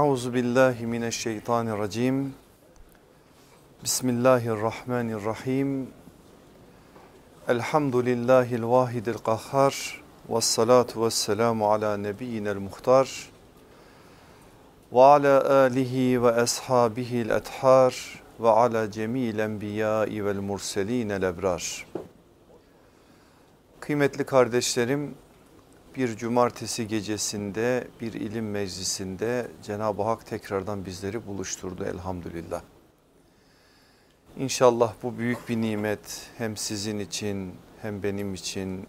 Euzu billahi mineşşeytanirracim. Bismillahirrahmanirrahim. Elhamdülillahil vahidil kahhar. Ve salatu ve selamu ala nebiyyinel muhtar. Ve ala alihi ve ashabihil ethar. Ve ala cemil enbiyai vel murselinel ebrar. Kıymetli kardeşlerim, bir cumartesi gecesinde bir ilim meclisinde Cenab-ı Hak tekrardan bizleri buluşturdu elhamdülillah. İnşallah bu büyük bir nimet hem sizin için hem benim için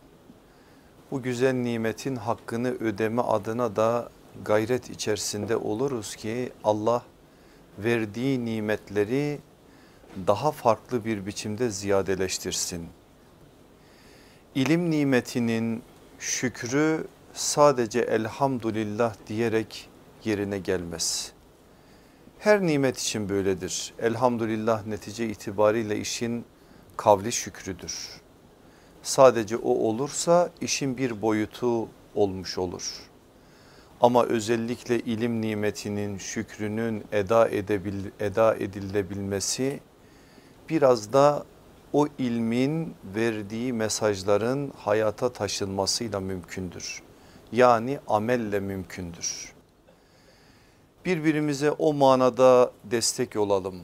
bu güzel nimetin hakkını ödeme adına da gayret içerisinde oluruz ki Allah verdiği nimetleri daha farklı bir biçimde ziyadeleştirsin. İlim nimetinin şükrü sadece elhamdülillah diyerek yerine gelmez. Her nimet için böyledir. Elhamdülillah netice itibariyle işin kavli şükrüdür. Sadece o olursa işin bir boyutu olmuş olur. Ama özellikle ilim nimetinin şükrünün eda, edebil, eda edilebilmesi biraz da o ilmin verdiği mesajların hayata taşınmasıyla mümkündür. Yani amelle mümkündür. Birbirimize o manada destek olalım.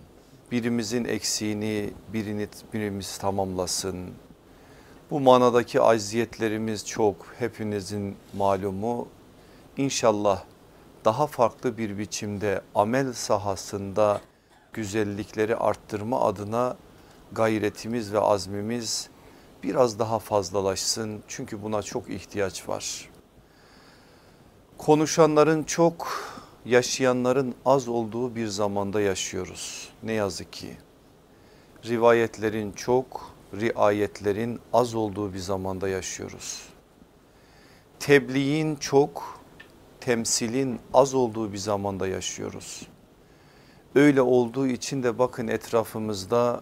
Birimizin eksiğini birini, birimiz tamamlasın. Bu manadaki acziyetlerimiz çok hepinizin malumu. İnşallah daha farklı bir biçimde amel sahasında güzellikleri arttırma adına gayretimiz ve azmimiz biraz daha fazlalaşsın. Çünkü buna çok ihtiyaç var. Konuşanların çok, yaşayanların az olduğu bir zamanda yaşıyoruz. Ne yazık ki. Rivayetlerin çok, riayetlerin az olduğu bir zamanda yaşıyoruz. Tebliğin çok, temsilin az olduğu bir zamanda yaşıyoruz. Öyle olduğu için de bakın etrafımızda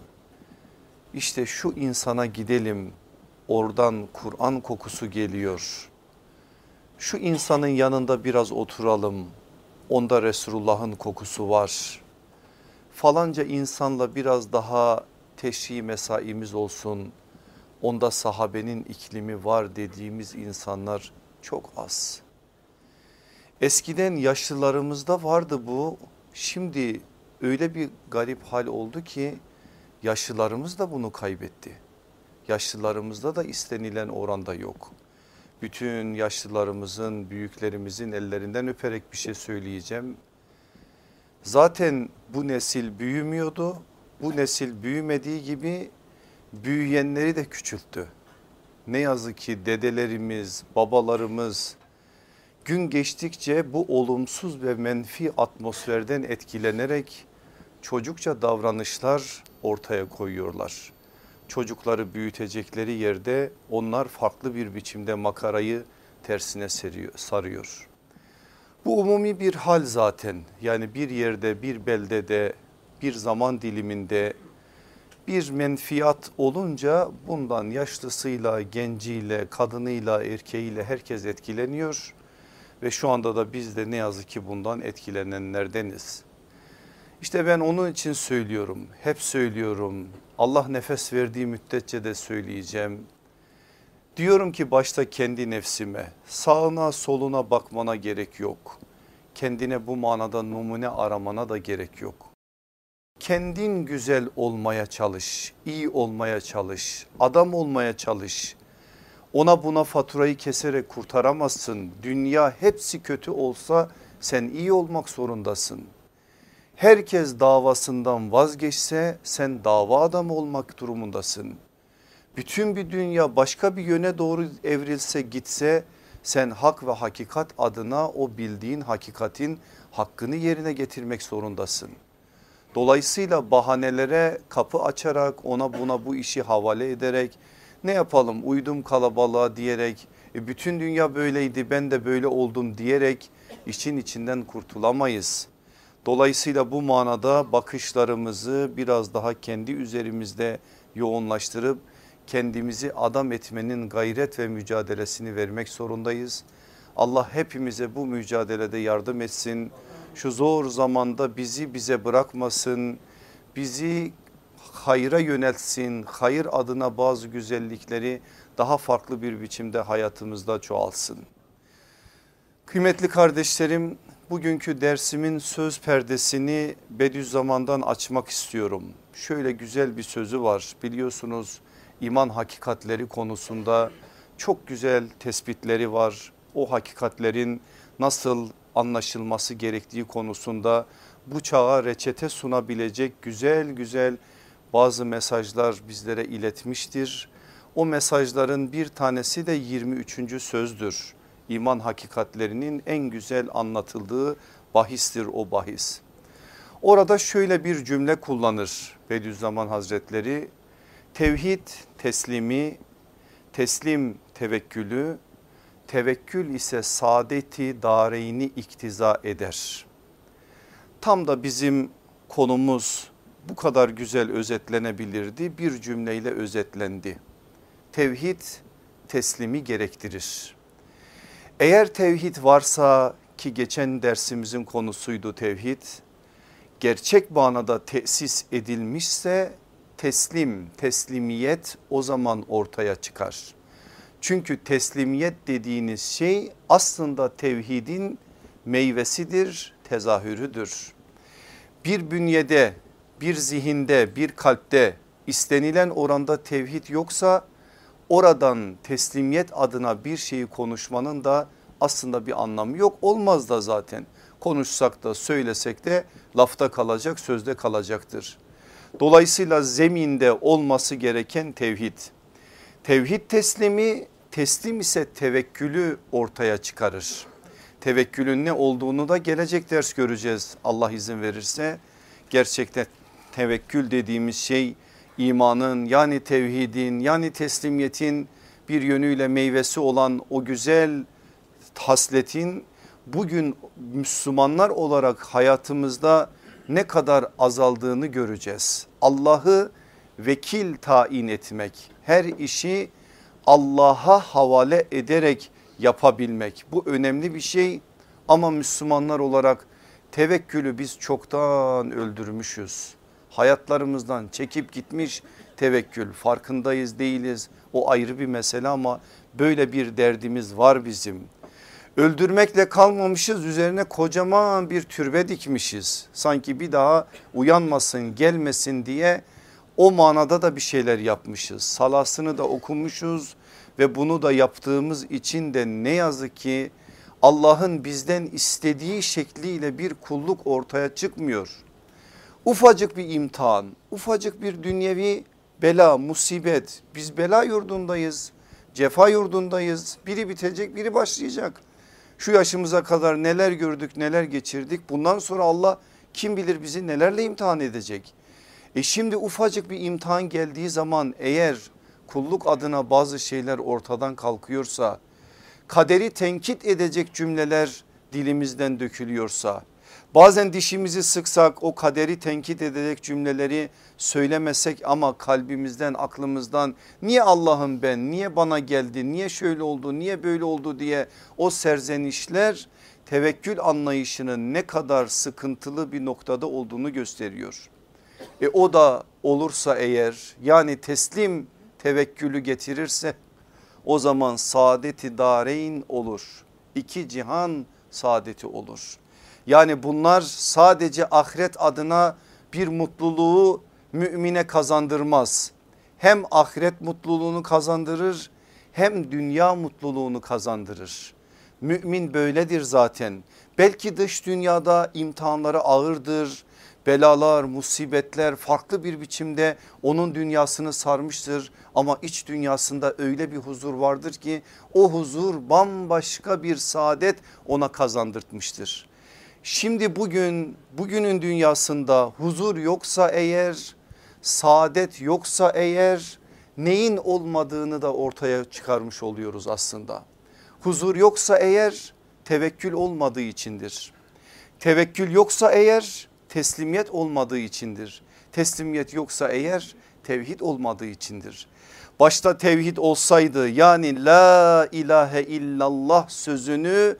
işte şu insana gidelim oradan Kur'an kokusu geliyor. Şu insanın yanında biraz oturalım onda Resulullah'ın kokusu var. Falanca insanla biraz daha teşhi mesaimiz olsun onda sahabenin iklimi var dediğimiz insanlar çok az. Eskiden yaşlılarımızda vardı bu şimdi öyle bir garip hal oldu ki Yaşlılarımız da bunu kaybetti. Yaşlılarımızda da istenilen oranda yok. Bütün yaşlılarımızın, büyüklerimizin ellerinden öperek bir şey söyleyeceğim. Zaten bu nesil büyümüyordu. Bu nesil büyümediği gibi büyüyenleri de küçülttü. Ne yazık ki dedelerimiz, babalarımız gün geçtikçe bu olumsuz ve menfi atmosferden etkilenerek çocukça davranışlar ortaya koyuyorlar. Çocukları büyütecekleri yerde onlar farklı bir biçimde makarayı tersine seriyor, sarıyor. Bu umumi bir hal zaten yani bir yerde bir beldede bir zaman diliminde bir menfiyat olunca bundan yaşlısıyla genciyle kadınıyla erkeğiyle herkes etkileniyor ve şu anda da biz de ne yazık ki bundan etkilenenlerdeniz. İşte ben onun için söylüyorum. Hep söylüyorum. Allah nefes verdiği müddetçe de söyleyeceğim. Diyorum ki başta kendi nefsime sağına soluna bakmana gerek yok. Kendine bu manada numune aramana da gerek yok. Kendin güzel olmaya çalış, iyi olmaya çalış, adam olmaya çalış. Ona buna faturayı keserek kurtaramazsın. Dünya hepsi kötü olsa sen iyi olmak zorundasın herkes davasından vazgeçse sen dava adamı olmak durumundasın. Bütün bir dünya başka bir yöne doğru evrilse gitse sen hak ve hakikat adına o bildiğin hakikatin hakkını yerine getirmek zorundasın. Dolayısıyla bahanelere kapı açarak ona buna bu işi havale ederek ne yapalım uydum kalabalığa diyerek e bütün dünya böyleydi ben de böyle oldum diyerek işin içinden kurtulamayız. Dolayısıyla bu manada bakışlarımızı biraz daha kendi üzerimizde yoğunlaştırıp kendimizi adam etmenin gayret ve mücadelesini vermek zorundayız. Allah hepimize bu mücadelede yardım etsin. şu zor zamanda bizi bize bırakmasın. Bizi hayra yöneltsin. Hayır adına bazı güzellikleri daha farklı bir biçimde hayatımızda çoğalsın. Kıymetli kardeşlerim bugünkü dersimin söz perdesini Bediüzzaman'dan açmak istiyorum. Şöyle güzel bir sözü var biliyorsunuz iman hakikatleri konusunda çok güzel tespitleri var. O hakikatlerin nasıl anlaşılması gerektiği konusunda bu çağa reçete sunabilecek güzel güzel bazı mesajlar bizlere iletmiştir. O mesajların bir tanesi de 23. sözdür. İman hakikatlerinin en güzel anlatıldığı bahistir o bahis. Orada şöyle bir cümle kullanır Bediüzzaman Hazretleri. Tevhid teslimi, teslim tevekkülü, tevekkül ise saadeti dareyni iktiza eder. Tam da bizim konumuz bu kadar güzel özetlenebilirdi bir cümleyle özetlendi. Tevhid teslimi gerektirir. Eğer tevhid varsa ki geçen dersimizin konusuydu tevhid gerçek manada tesis edilmişse teslim teslimiyet o zaman ortaya çıkar. Çünkü teslimiyet dediğiniz şey aslında tevhidin meyvesidir, tezahürüdür. Bir bünyede, bir zihinde, bir kalpte istenilen oranda tevhid yoksa oradan teslimiyet adına bir şeyi konuşmanın da aslında bir anlamı yok. Olmaz da zaten konuşsak da söylesek de lafta kalacak sözde kalacaktır. Dolayısıyla zeminde olması gereken tevhid. Tevhid teslimi teslim ise tevekkülü ortaya çıkarır. Tevekkülün ne olduğunu da gelecek ders göreceğiz Allah izin verirse. Gerçekten tevekkül dediğimiz şey imanın yani tevhidin yani teslimiyetin bir yönüyle meyvesi olan o güzel hasletin bugün Müslümanlar olarak hayatımızda ne kadar azaldığını göreceğiz. Allah'ı vekil tayin etmek her işi Allah'a havale ederek yapabilmek bu önemli bir şey ama Müslümanlar olarak tevekkülü biz çoktan öldürmüşüz. Hayatlarımızdan çekip gitmiş tevekkül farkındayız değiliz o ayrı bir mesele ama böyle bir derdimiz var bizim. Öldürmekle kalmamışız üzerine kocaman bir türbe dikmişiz. Sanki bir daha uyanmasın gelmesin diye o manada da bir şeyler yapmışız. Salasını da okumuşuz ve bunu da yaptığımız için de ne yazık ki Allah'ın bizden istediği şekliyle bir kulluk ortaya çıkmıyor. Ufacık bir imtihan, ufacık bir dünyevi bela, musibet. Biz bela yurdundayız, cefa yurdundayız. Biri bitecek, biri başlayacak. Şu yaşımıza kadar neler gördük, neler geçirdik. Bundan sonra Allah kim bilir bizi nelerle imtihan edecek. E şimdi ufacık bir imtihan geldiği zaman eğer kulluk adına bazı şeyler ortadan kalkıyorsa, kaderi tenkit edecek cümleler dilimizden dökülüyorsa, bazen dişimizi sıksak o kaderi tenkit edecek cümleleri söylemesek ama kalbimizden aklımızdan niye Allah'ım ben niye bana geldi niye şöyle oldu niye böyle oldu diye o serzenişler tevekkül anlayışının ne kadar sıkıntılı bir noktada olduğunu gösteriyor. E o da olursa eğer yani teslim tevekkülü getirirse o zaman saadeti dareyn olur. İki cihan saadeti olur. Yani bunlar sadece ahiret adına bir mutluluğu mümine kazandırmaz. Hem ahiret mutluluğunu kazandırır hem dünya mutluluğunu kazandırır. Mümin böyledir zaten. Belki dış dünyada imtihanları ağırdır, belalar, musibetler farklı bir biçimde onun dünyasını sarmıştır. Ama iç dünyasında öyle bir huzur vardır ki o huzur bambaşka bir saadet ona kazandırtmıştır. Şimdi bugün bugünün dünyasında huzur yoksa eğer saadet yoksa eğer neyin olmadığını da ortaya çıkarmış oluyoruz aslında. Huzur yoksa eğer tevekkül olmadığı içindir. Tevekkül yoksa eğer teslimiyet olmadığı içindir. Teslimiyet yoksa eğer tevhid olmadığı içindir. Başta tevhid olsaydı yani la ilahe illallah sözünü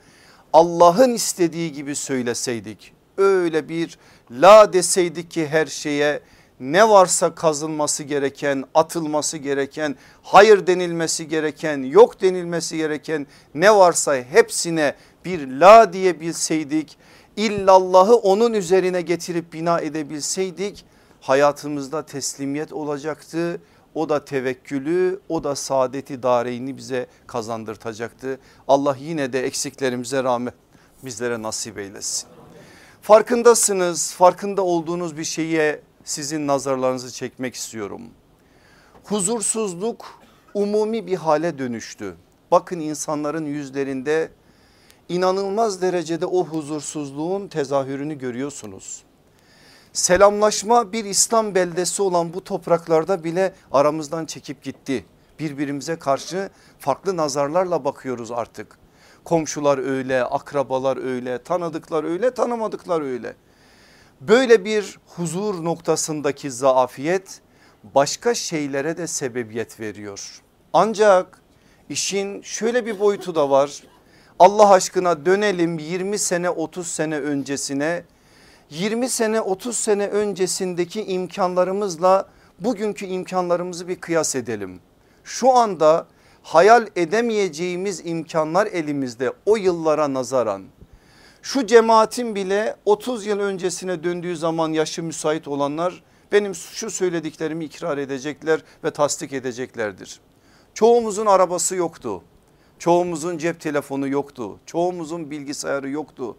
Allah'ın istediği gibi söyleseydik öyle bir la deseydik ki her şeye ne varsa kazılması gereken, atılması gereken, hayır denilmesi gereken, yok denilmesi gereken ne varsa hepsine bir la diyebilseydik, illallahı onun üzerine getirip bina edebilseydik hayatımızda teslimiyet olacaktı. O da tevekkülü o da saadeti dareyni bize kazandırtacaktı. Allah yine de eksiklerimize rağmen bizlere nasip eylesin. Farkındasınız farkında olduğunuz bir şeye sizin nazarlarınızı çekmek istiyorum. Huzursuzluk umumi bir hale dönüştü. Bakın insanların yüzlerinde inanılmaz derecede o huzursuzluğun tezahürünü görüyorsunuz. Selamlaşma bir İslam beldesi olan bu topraklarda bile aramızdan çekip gitti. Birbirimize karşı farklı nazarlarla bakıyoruz artık. Komşular öyle, akrabalar öyle, tanıdıklar öyle, tanımadıklar öyle. Böyle bir huzur noktasındaki zaafiyet başka şeylere de sebebiyet veriyor. Ancak işin şöyle bir boyutu da var. Allah aşkına dönelim 20 sene 30 sene öncesine 20 sene 30 sene öncesindeki imkanlarımızla bugünkü imkanlarımızı bir kıyas edelim. Şu anda hayal edemeyeceğimiz imkanlar elimizde o yıllara nazaran. Şu cemaatin bile 30 yıl öncesine döndüğü zaman yaşı müsait olanlar benim şu söylediklerimi ikrar edecekler ve tasdik edeceklerdir. Çoğumuzun arabası yoktu. Çoğumuzun cep telefonu yoktu. Çoğumuzun bilgisayarı yoktu.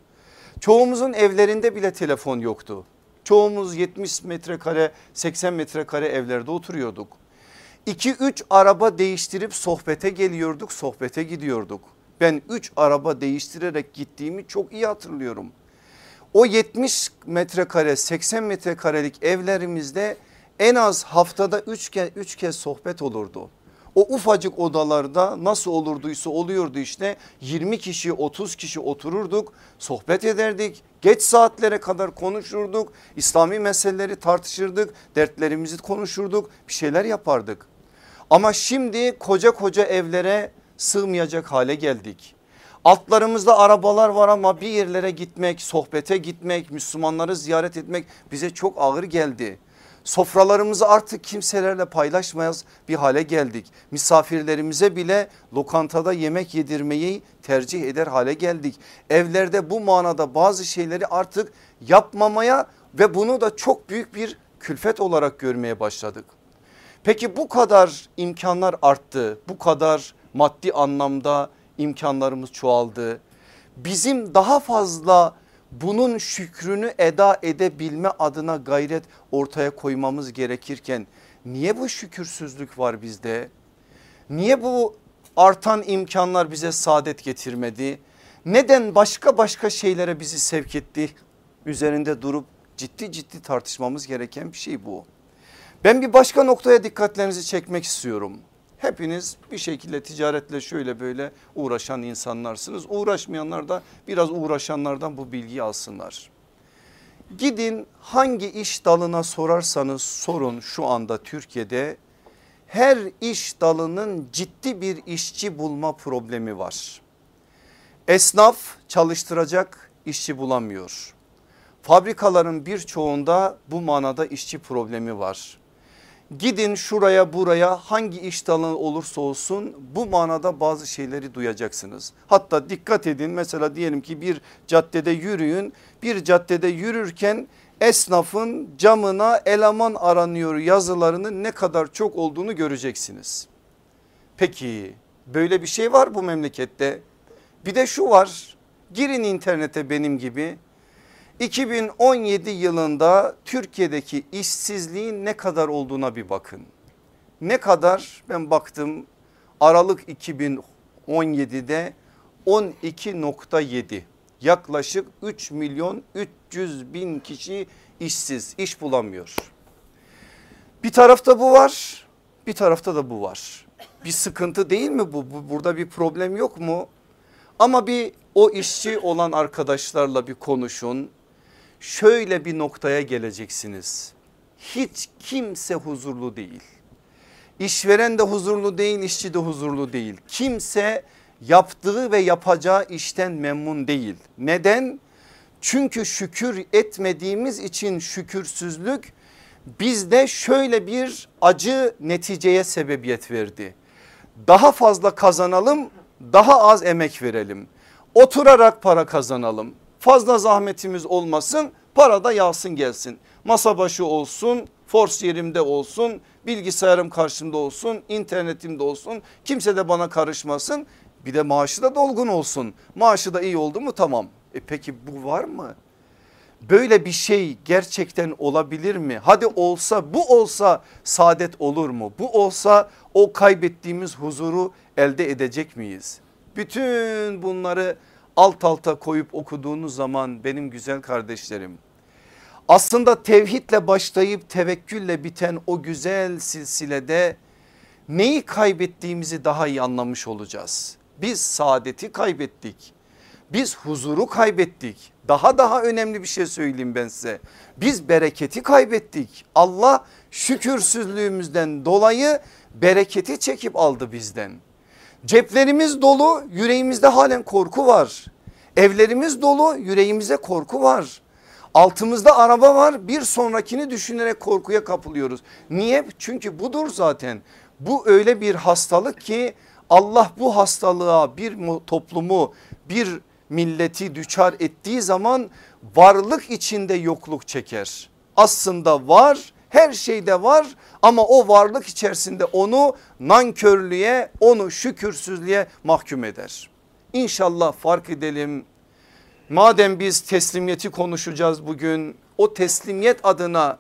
Çoğumuzun evlerinde bile telefon yoktu. Çoğumuz 70 metrekare 80 metrekare evlerde oturuyorduk. 2-3 araba değiştirip sohbete geliyorduk sohbete gidiyorduk. Ben 3 araba değiştirerek gittiğimi çok iyi hatırlıyorum. O 70 metrekare 80 metrekarelik evlerimizde en az haftada 3 kez, 3 kez sohbet olurdu. O ufacık odalarda nasıl olurduysa oluyordu işte 20 kişi 30 kişi otururduk sohbet ederdik geç saatlere kadar konuşurduk İslami meseleleri tartışırdık dertlerimizi konuşurduk bir şeyler yapardık. Ama şimdi koca koca evlere sığmayacak hale geldik. Altlarımızda arabalar var ama bir yerlere gitmek, sohbete gitmek, Müslümanları ziyaret etmek bize çok ağır geldi. Sofralarımızı artık kimselerle paylaşmayız bir hale geldik. Misafirlerimize bile lokantada yemek yedirmeyi tercih eder hale geldik. Evlerde bu manada bazı şeyleri artık yapmamaya ve bunu da çok büyük bir külfet olarak görmeye başladık. Peki bu kadar imkanlar arttı, bu kadar maddi anlamda imkanlarımız çoğaldı. Bizim daha fazla bunun şükrünü eda edebilme adına gayret ortaya koymamız gerekirken niye bu şükürsüzlük var bizde? Niye bu artan imkanlar bize saadet getirmedi? Neden başka başka şeylere bizi sevk etti? Üzerinde durup ciddi ciddi tartışmamız gereken bir şey bu. Ben bir başka noktaya dikkatlerinizi çekmek istiyorum. Hepiniz bir şekilde ticaretle şöyle böyle uğraşan insanlarsınız. Uğraşmayanlar da biraz uğraşanlardan bu bilgiyi alsınlar. Gidin hangi iş dalına sorarsanız sorun şu anda Türkiye'de her iş dalının ciddi bir işçi bulma problemi var. Esnaf çalıştıracak işçi bulamıyor. Fabrikaların birçoğunda bu manada işçi problemi var. Gidin şuraya buraya hangi iş dalı olursa olsun bu manada bazı şeyleri duyacaksınız. Hatta dikkat edin mesela diyelim ki bir caddede yürüyün bir caddede yürürken esnafın camına eleman aranıyor yazılarının ne kadar çok olduğunu göreceksiniz. Peki böyle bir şey var bu memlekette. Bir de şu var girin internete benim gibi 2017 yılında Türkiye'deki işsizliğin ne kadar olduğuna bir bakın. Ne kadar ben baktım Aralık 2017'de 12.7 yaklaşık 3 milyon 300 bin kişi işsiz iş bulamıyor. Bir tarafta bu var bir tarafta da bu var. Bir sıkıntı değil mi bu? bu burada bir problem yok mu? Ama bir o işçi olan arkadaşlarla bir konuşun şöyle bir noktaya geleceksiniz. Hiç kimse huzurlu değil. İşveren de huzurlu değil, işçi de huzurlu değil. Kimse yaptığı ve yapacağı işten memnun değil. Neden? Çünkü şükür etmediğimiz için şükürsüzlük bizde şöyle bir acı neticeye sebebiyet verdi. Daha fazla kazanalım daha az emek verelim. Oturarak para kazanalım. Fazla zahmetimiz olmasın para da yağsın gelsin. Masa başı olsun force yerimde olsun bilgisayarım karşımda olsun internetimde olsun kimse de bana karışmasın. Bir de maaşı da dolgun olsun maaşı da iyi oldu mu tamam. E peki bu var mı? Böyle bir şey gerçekten olabilir mi? Hadi olsa bu olsa saadet olur mu? Bu olsa o kaybettiğimiz huzuru elde edecek miyiz? Bütün bunları alt alta koyup okuduğunuz zaman benim güzel kardeşlerim aslında tevhidle başlayıp tevekkülle biten o güzel silsilede neyi kaybettiğimizi daha iyi anlamış olacağız. Biz saadeti kaybettik. Biz huzuru kaybettik. Daha daha önemli bir şey söyleyeyim ben size. Biz bereketi kaybettik. Allah şükürsüzlüğümüzden dolayı bereketi çekip aldı bizden. Ceplerimiz dolu yüreğimizde halen korku var. Evlerimiz dolu yüreğimize korku var. Altımızda araba var bir sonrakini düşünerek korkuya kapılıyoruz. Niye? Çünkü budur zaten. Bu öyle bir hastalık ki Allah bu hastalığa bir toplumu bir milleti düçar ettiği zaman varlık içinde yokluk çeker. Aslında var her şeyde var ama o varlık içerisinde onu nankörlüğe onu şükürsüzlüğe mahkum eder. İnşallah fark edelim Madem biz teslimiyeti konuşacağız bugün o teslimiyet adına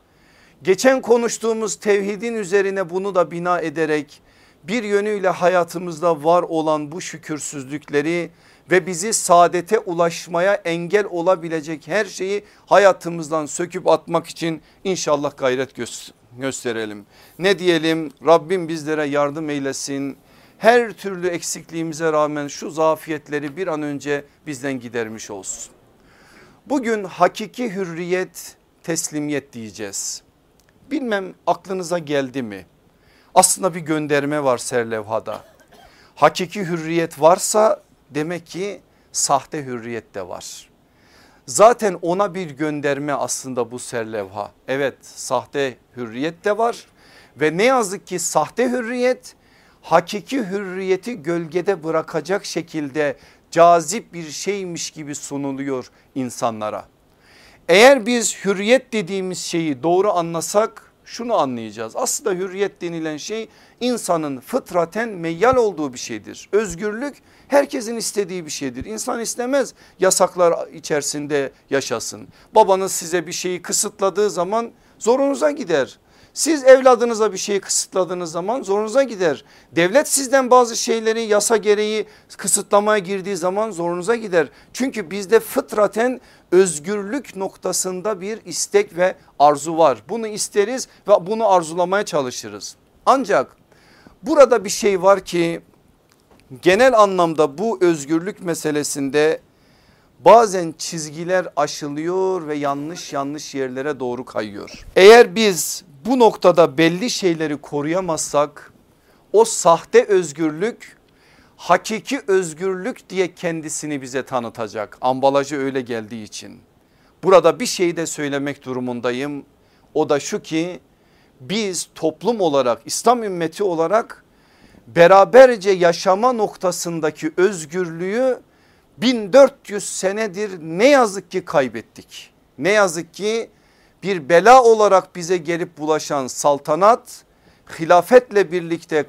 geçen konuştuğumuz tevhidin üzerine bunu da bina ederek bir yönüyle hayatımızda var olan bu şükürsüzlükleri ve bizi saadete ulaşmaya engel olabilecek her şeyi hayatımızdan söküp atmak için inşallah gayret gösterelim. Ne diyelim Rabbim bizlere yardım eylesin her türlü eksikliğimize rağmen şu zafiyetleri bir an önce bizden gidermiş olsun. Bugün hakiki hürriyet teslimiyet diyeceğiz. Bilmem aklınıza geldi mi? Aslında bir gönderme var serlevhada. Hakiki hürriyet varsa demek ki sahte hürriyet de var. Zaten ona bir gönderme aslında bu serlevha. Evet sahte hürriyet de var ve ne yazık ki sahte hürriyet hakiki hürriyeti gölgede bırakacak şekilde cazip bir şeymiş gibi sunuluyor insanlara. Eğer biz hürriyet dediğimiz şeyi doğru anlasak şunu anlayacağız. Aslında hürriyet denilen şey insanın fıtraten meyyal olduğu bir şeydir. Özgürlük herkesin istediği bir şeydir. İnsan istemez yasaklar içerisinde yaşasın. Babanız size bir şeyi kısıtladığı zaman zorunuza gider. Siz evladınıza bir şeyi kısıtladığınız zaman zorunuza gider. Devlet sizden bazı şeyleri yasa gereği kısıtlamaya girdiği zaman zorunuza gider. Çünkü bizde fıtraten özgürlük noktasında bir istek ve arzu var. Bunu isteriz ve bunu arzulamaya çalışırız. Ancak burada bir şey var ki genel anlamda bu özgürlük meselesinde bazen çizgiler aşılıyor ve yanlış yanlış yerlere doğru kayıyor. Eğer biz bu noktada belli şeyleri koruyamazsak o sahte özgürlük hakiki özgürlük diye kendisini bize tanıtacak. Ambalajı öyle geldiği için. Burada bir şey de söylemek durumundayım. O da şu ki biz toplum olarak İslam ümmeti olarak beraberce yaşama noktasındaki özgürlüğü 1400 senedir ne yazık ki kaybettik. Ne yazık ki bir bela olarak bize gelip bulaşan saltanat hilafetle birlikte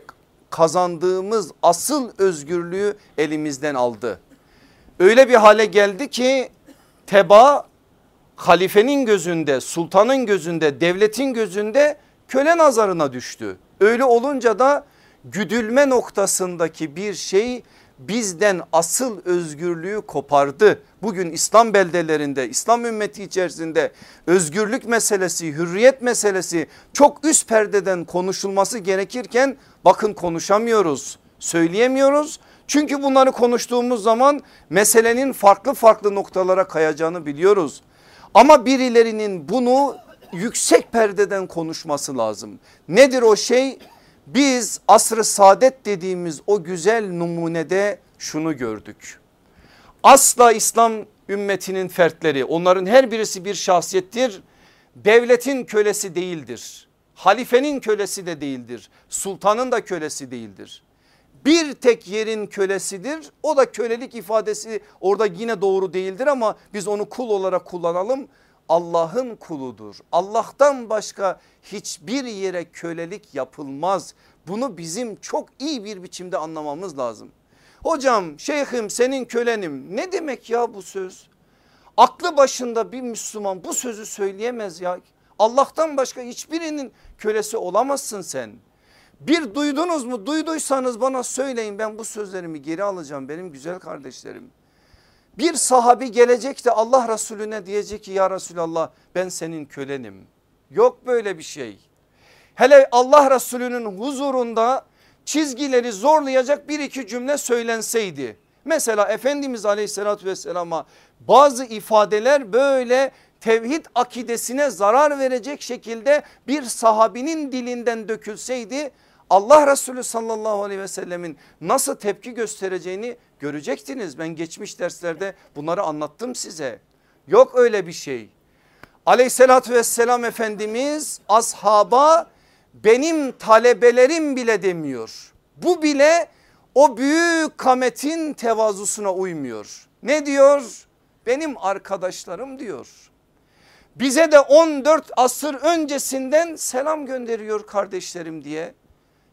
kazandığımız asıl özgürlüğü elimizden aldı. Öyle bir hale geldi ki teba halifenin gözünde sultanın gözünde devletin gözünde köle nazarına düştü. Öyle olunca da güdülme noktasındaki bir şey bizden asıl özgürlüğü kopardı. Bugün İslam beldelerinde İslam ümmeti içerisinde özgürlük meselesi hürriyet meselesi çok üst perdeden konuşulması gerekirken bakın konuşamıyoruz söyleyemiyoruz. Çünkü bunları konuştuğumuz zaman meselenin farklı farklı noktalara kayacağını biliyoruz. Ama birilerinin bunu yüksek perdeden konuşması lazım. Nedir o şey? Biz asrı saadet dediğimiz o güzel numunede şunu gördük. Asla İslam ümmetinin fertleri onların her birisi bir şahsiyettir. Devletin kölesi değildir. Halifenin kölesi de değildir. Sultanın da kölesi değildir. Bir tek yerin kölesidir. O da kölelik ifadesi orada yine doğru değildir ama biz onu kul olarak kullanalım. Allah'ın kuludur. Allah'tan başka hiçbir yere kölelik yapılmaz. Bunu bizim çok iyi bir biçimde anlamamız lazım. Hocam şeyhim senin kölenim ne demek ya bu söz? Aklı başında bir Müslüman bu sözü söyleyemez ya. Allah'tan başka hiçbirinin kölesi olamazsın sen. Bir duydunuz mu duyduysanız bana söyleyin ben bu sözlerimi geri alacağım benim güzel kardeşlerim. Bir sahabi gelecek de Allah Resulüne diyecek ki ya Resulallah ben senin kölenim. Yok böyle bir şey. Hele Allah Resulü'nün huzurunda çizgileri zorlayacak bir iki cümle söylenseydi. Mesela Efendimiz aleyhissalatü vesselama bazı ifadeler böyle tevhid akidesine zarar verecek şekilde bir sahabinin dilinden dökülseydi Allah Resulü sallallahu aleyhi ve sellemin nasıl tepki göstereceğini görecektiniz. Ben geçmiş derslerde bunları anlattım size. Yok öyle bir şey. Aleyhissalatü vesselam Efendimiz ashaba benim talebelerim bile demiyor. Bu bile o büyük kametin tevazusuna uymuyor. Ne diyor? Benim arkadaşlarım diyor. Bize de 14 asır öncesinden selam gönderiyor kardeşlerim diye.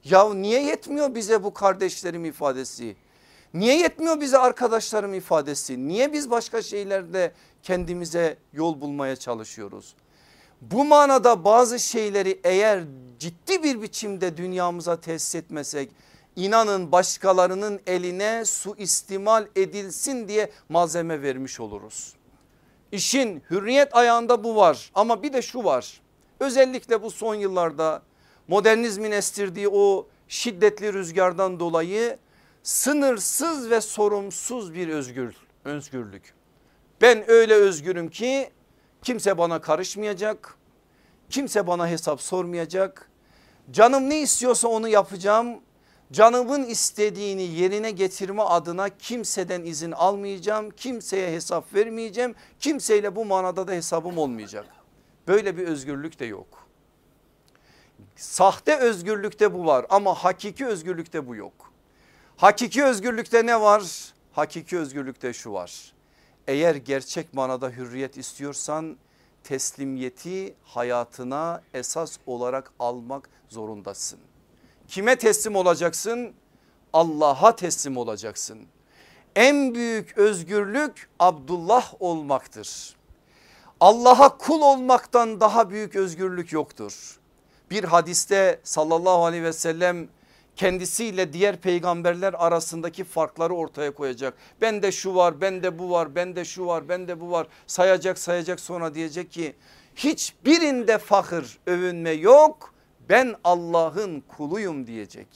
Ya niye yetmiyor bize bu kardeşlerim ifadesi? Niye yetmiyor bize arkadaşlarım ifadesi? Niye biz başka şeylerde kendimize yol bulmaya çalışıyoruz? Bu manada bazı şeyleri eğer ciddi bir biçimde dünyamıza tesis etmesek inanın başkalarının eline su istimal edilsin diye malzeme vermiş oluruz. İşin hürriyet ayağında bu var ama bir de şu var. Özellikle bu son yıllarda modernizmin estirdiği o şiddetli rüzgardan dolayı sınırsız ve sorumsuz bir özgür, özgürlük. Ben öyle özgürüm ki kimse bana karışmayacak. Kimse bana hesap sormayacak. Canım ne istiyorsa onu yapacağım. Canımın istediğini yerine getirme adına kimseden izin almayacağım. Kimseye hesap vermeyeceğim. Kimseyle bu manada da hesabım olmayacak. Böyle bir özgürlük de yok. Sahte özgürlükte bu var ama hakiki özgürlükte bu yok. Hakiki özgürlükte ne var? Hakiki özgürlükte şu var. Eğer gerçek manada hürriyet istiyorsan teslimiyeti hayatına esas olarak almak zorundasın. Kime teslim olacaksın? Allah'a teslim olacaksın. En büyük özgürlük Abdullah olmaktır. Allah'a kul olmaktan daha büyük özgürlük yoktur. Bir hadiste sallallahu aleyhi ve sellem kendisiyle diğer peygamberler arasındaki farkları ortaya koyacak. Bende şu var, bende bu var, bende şu var, bende bu var. Sayacak sayacak sonra diyecek ki hiçbirinde fakir övünme yok. Ben Allah'ın kuluyum diyecek.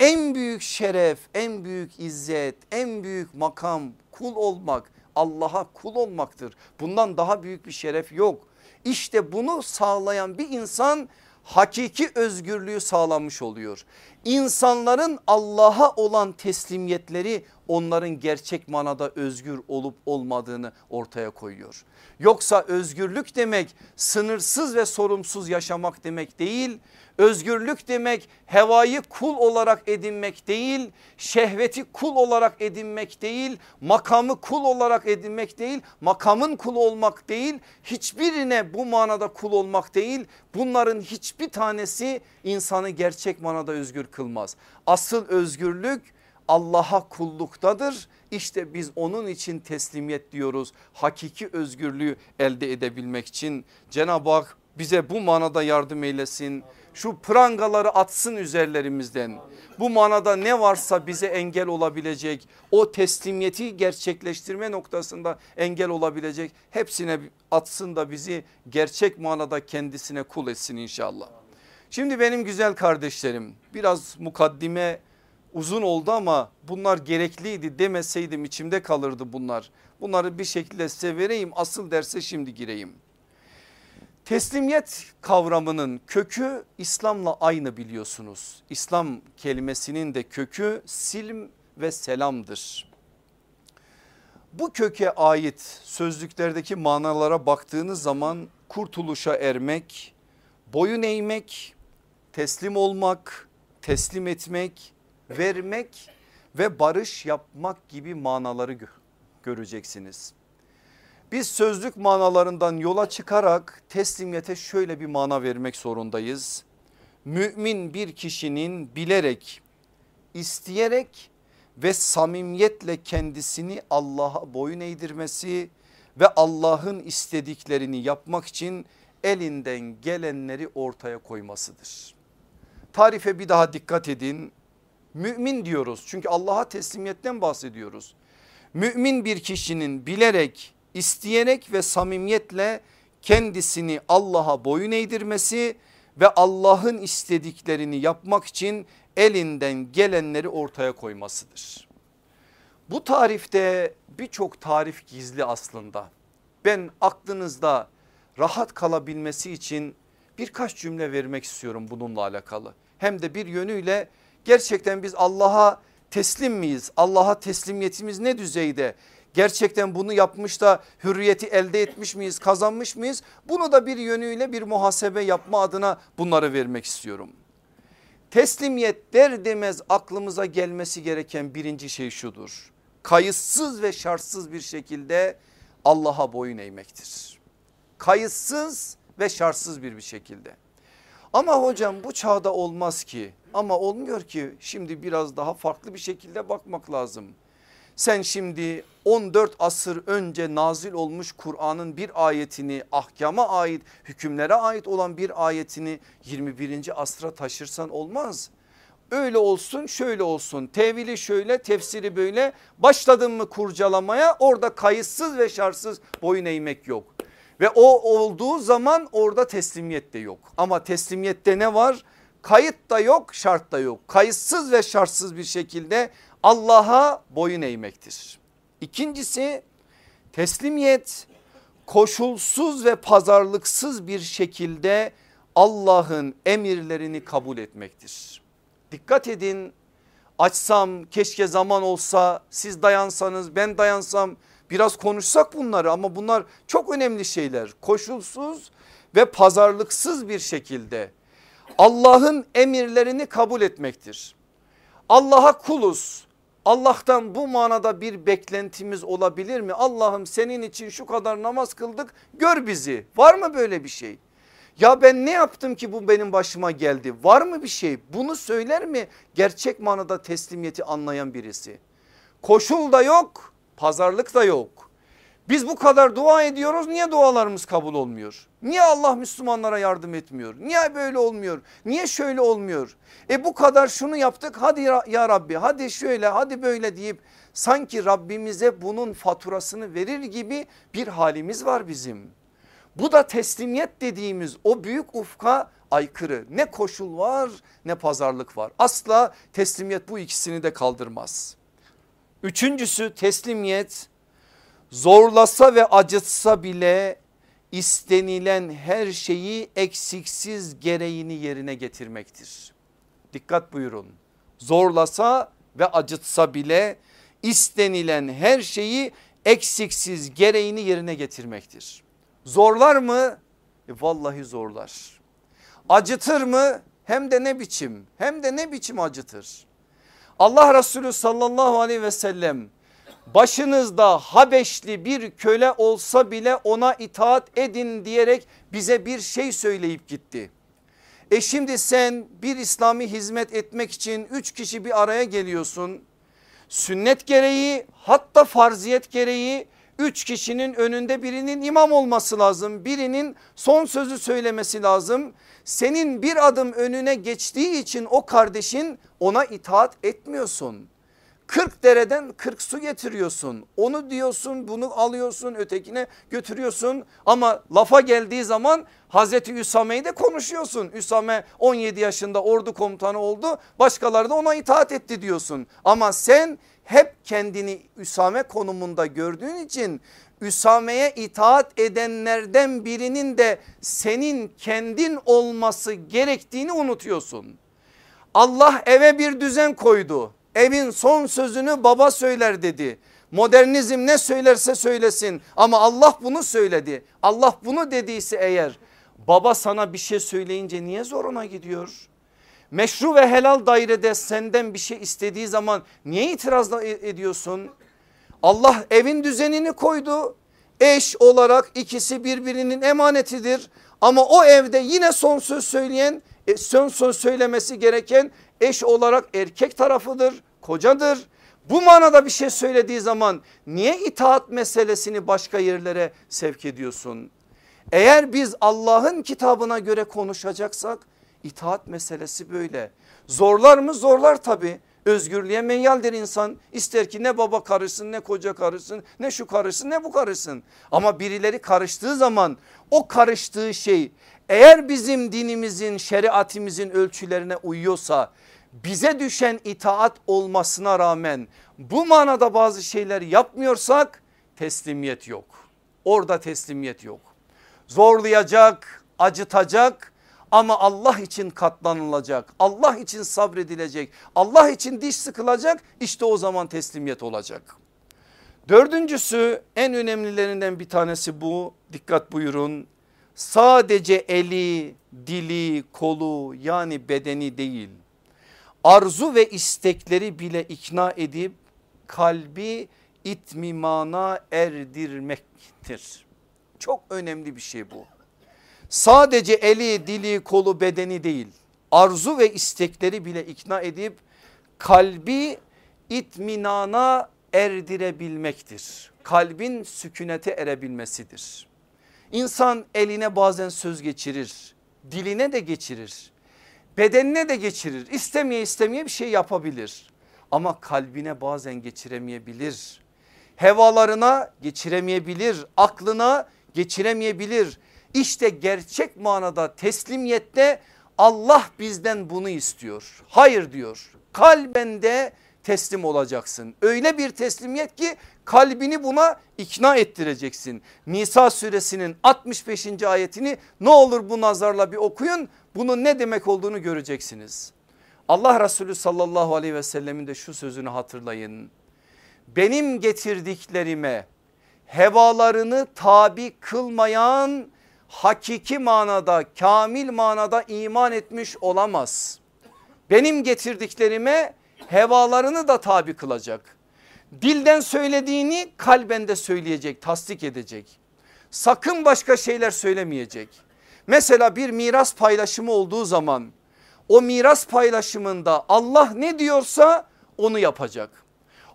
En büyük şeref, en büyük izzet, en büyük makam kul olmak Allah'a kul olmaktır. Bundan daha büyük bir şeref yok. İşte bunu sağlayan bir insan hakiki özgürlüğü sağlamış oluyor. İnsanların Allah'a olan teslimiyetleri onların gerçek manada özgür olup olmadığını ortaya koyuyor. Yoksa özgürlük demek sınırsız ve sorumsuz yaşamak demek değil. Özgürlük demek hevayı kul olarak edinmek değil, şehveti kul olarak edinmek değil, makamı kul olarak edinmek değil, makamın kulu olmak değil, hiçbirine bu manada kul olmak değil. Bunların hiçbir tanesi insanı gerçek manada özgür kılmaz. Asıl özgürlük Allah'a kulluktadır. İşte biz onun için teslimiyet diyoruz. Hakiki özgürlüğü elde edebilmek için Cenab-ı Hak bize bu manada yardım eylesin. Şu prangaları atsın üzerlerimizden. Bu manada ne varsa bize engel olabilecek o teslimiyeti gerçekleştirme noktasında engel olabilecek hepsine atsın da bizi gerçek manada kendisine kul etsin inşallah. Şimdi benim güzel kardeşlerim biraz mukaddime uzun oldu ama bunlar gerekliydi demeseydim içimde kalırdı bunlar. Bunları bir şekilde size vereyim asıl derse şimdi gireyim. Teslimiyet kavramının kökü İslam'la aynı biliyorsunuz. İslam kelimesinin de kökü silm ve selamdır. Bu köke ait sözlüklerdeki manalara baktığınız zaman kurtuluşa ermek, boyun eğmek, teslim olmak, teslim etmek, vermek ve barış yapmak gibi manaları göreceksiniz. Biz sözlük manalarından yola çıkarak teslimiyete şöyle bir mana vermek zorundayız. Mümin bir kişinin bilerek, isteyerek ve samimiyetle kendisini Allah'a boyun eğdirmesi ve Allah'ın istediklerini yapmak için elinden gelenleri ortaya koymasıdır. Tarife bir daha dikkat edin. Mümin diyoruz çünkü Allah'a teslimiyetten bahsediyoruz. Mümin bir kişinin bilerek, isteyerek ve samimiyetle kendisini Allah'a boyun eğdirmesi ve Allah'ın istediklerini yapmak için elinden gelenleri ortaya koymasıdır. Bu tarifte birçok tarif gizli aslında. Ben aklınızda rahat kalabilmesi için birkaç cümle vermek istiyorum bununla alakalı. Hem de bir yönüyle gerçekten biz Allah'a teslim miyiz? Allah'a teslimiyetimiz ne düzeyde? Gerçekten bunu yapmış da hürriyeti elde etmiş miyiz kazanmış mıyız? Bunu da bir yönüyle bir muhasebe yapma adına bunları vermek istiyorum. Teslimiyet der demez aklımıza gelmesi gereken birinci şey şudur. Kayıtsız ve şartsız bir şekilde Allah'a boyun eğmektir. Kayıtsız ve şartsız bir bir şekilde. Ama hocam bu çağda olmaz ki ama olmuyor ki şimdi biraz daha farklı bir şekilde bakmak lazım. Sen şimdi 14 asır önce nazil olmuş Kur'an'ın bir ayetini ahkama ait hükümlere ait olan bir ayetini 21. asra taşırsan olmaz. Öyle olsun şöyle olsun tevili şöyle tefsiri böyle başladın mı kurcalamaya orada kayıtsız ve şartsız boyun eğmek yok. Ve o olduğu zaman orada teslimiyet de yok ama teslimiyette ne var? Kayıt da yok şart da yok kayıtsız ve şartsız bir şekilde Allah'a boyun eğmektir. İkincisi teslimiyet koşulsuz ve pazarlıksız bir şekilde Allah'ın emirlerini kabul etmektir. Dikkat edin açsam keşke zaman olsa siz dayansanız ben dayansam biraz konuşsak bunları ama bunlar çok önemli şeyler. Koşulsuz ve pazarlıksız bir şekilde Allah'ın emirlerini kabul etmektir. Allah'a kuluz Allah'tan bu manada bir beklentimiz olabilir mi? Allah'ım senin için şu kadar namaz kıldık gör bizi var mı böyle bir şey? Ya ben ne yaptım ki bu benim başıma geldi var mı bir şey bunu söyler mi gerçek manada teslimiyeti anlayan birisi? Koşul da yok pazarlık da yok biz bu kadar dua ediyoruz niye dualarımız kabul olmuyor? Niye Allah Müslümanlara yardım etmiyor? Niye böyle olmuyor? Niye şöyle olmuyor? E bu kadar şunu yaptık hadi ya, Rabbi hadi şöyle hadi böyle deyip sanki Rabbimize bunun faturasını verir gibi bir halimiz var bizim. Bu da teslimiyet dediğimiz o büyük ufka aykırı. Ne koşul var ne pazarlık var. Asla teslimiyet bu ikisini de kaldırmaz. Üçüncüsü teslimiyet zorlasa ve acıtsa bile istenilen her şeyi eksiksiz gereğini yerine getirmektir. Dikkat buyurun zorlasa ve acıtsa bile istenilen her şeyi eksiksiz gereğini yerine getirmektir. Zorlar mı? E vallahi zorlar. Acıtır mı? Hem de ne biçim hem de ne biçim acıtır. Allah Resulü sallallahu aleyhi ve sellem başınızda Habeşli bir köle olsa bile ona itaat edin diyerek bize bir şey söyleyip gitti. E şimdi sen bir İslami hizmet etmek için üç kişi bir araya geliyorsun. Sünnet gereği hatta farziyet gereği üç kişinin önünde birinin imam olması lazım. Birinin son sözü söylemesi lazım. Senin bir adım önüne geçtiği için o kardeşin ona itaat etmiyorsun. 40 dereden 40 su getiriyorsun. Onu diyorsun bunu alıyorsun ötekine götürüyorsun. Ama lafa geldiği zaman Hazreti Üsame'yi de konuşuyorsun. Üsame 17 yaşında ordu komutanı oldu. Başkaları da ona itaat etti diyorsun. Ama sen hep kendini Üsame konumunda gördüğün için Üsame'ye itaat edenlerden birinin de senin kendin olması gerektiğini unutuyorsun. Allah eve bir düzen koydu Evin son sözünü baba söyler dedi. Modernizm ne söylerse söylesin ama Allah bunu söyledi. Allah bunu dediyse eğer baba sana bir şey söyleyince niye zoruna gidiyor? Meşru ve helal dairede senden bir şey istediği zaman niye itiraz e- ediyorsun? Allah evin düzenini koydu. Eş olarak ikisi birbirinin emanetidir. Ama o evde yine son söz söyleyen e, son söz söylemesi gereken eş olarak erkek tarafıdır, kocadır. Bu manada bir şey söylediği zaman niye itaat meselesini başka yerlere sevk ediyorsun? Eğer biz Allah'ın kitabına göre konuşacaksak itaat meselesi böyle. Zorlar mı? Zorlar tabii. Özgürlüğe meyyaldir insan. İster ki ne baba karışsın ne koca karışsın ne şu karışsın ne bu karışsın. Ama birileri karıştığı zaman o karıştığı şey eğer bizim dinimizin şeriatimizin ölçülerine uyuyorsa bize düşen itaat olmasına rağmen bu manada bazı şeyler yapmıyorsak teslimiyet yok. Orada teslimiyet yok. Zorlayacak, acıtacak ama Allah için katlanılacak. Allah için sabredilecek. Allah için diş sıkılacak. İşte o zaman teslimiyet olacak. Dördüncüsü en önemlilerinden bir tanesi bu. Dikkat buyurun. Sadece eli, dili, kolu yani bedeni değil. Arzu ve istekleri bile ikna edip kalbi itmimana erdirmektir. Çok önemli bir şey bu. Sadece eli, dili, kolu, bedeni değil arzu ve istekleri bile ikna edip kalbi itminana erdirebilmektir. Kalbin sükunete erebilmesidir. İnsan eline bazen söz geçirir, diline de geçirir, bedenine de geçirir. İstemeye istemeye bir şey yapabilir ama kalbine bazen geçiremeyebilir. Hevalarına geçiremeyebilir, aklına geçiremeyebilir. İşte gerçek manada teslimiyette Allah bizden bunu istiyor. Hayır diyor. Kalbende teslim olacaksın. Öyle bir teslimiyet ki kalbini buna ikna ettireceksin. Nisa suresinin 65. ayetini ne olur bu nazarla bir okuyun. Bunun ne demek olduğunu göreceksiniz. Allah Resulü sallallahu aleyhi ve sellemin de şu sözünü hatırlayın. Benim getirdiklerime hevalarını tabi kılmayan hakiki manada kamil manada iman etmiş olamaz. Benim getirdiklerime hevalarını da tabi kılacak. Dilden söylediğini kalben de söyleyecek tasdik edecek. Sakın başka şeyler söylemeyecek. Mesela bir miras paylaşımı olduğu zaman o miras paylaşımında Allah ne diyorsa onu yapacak.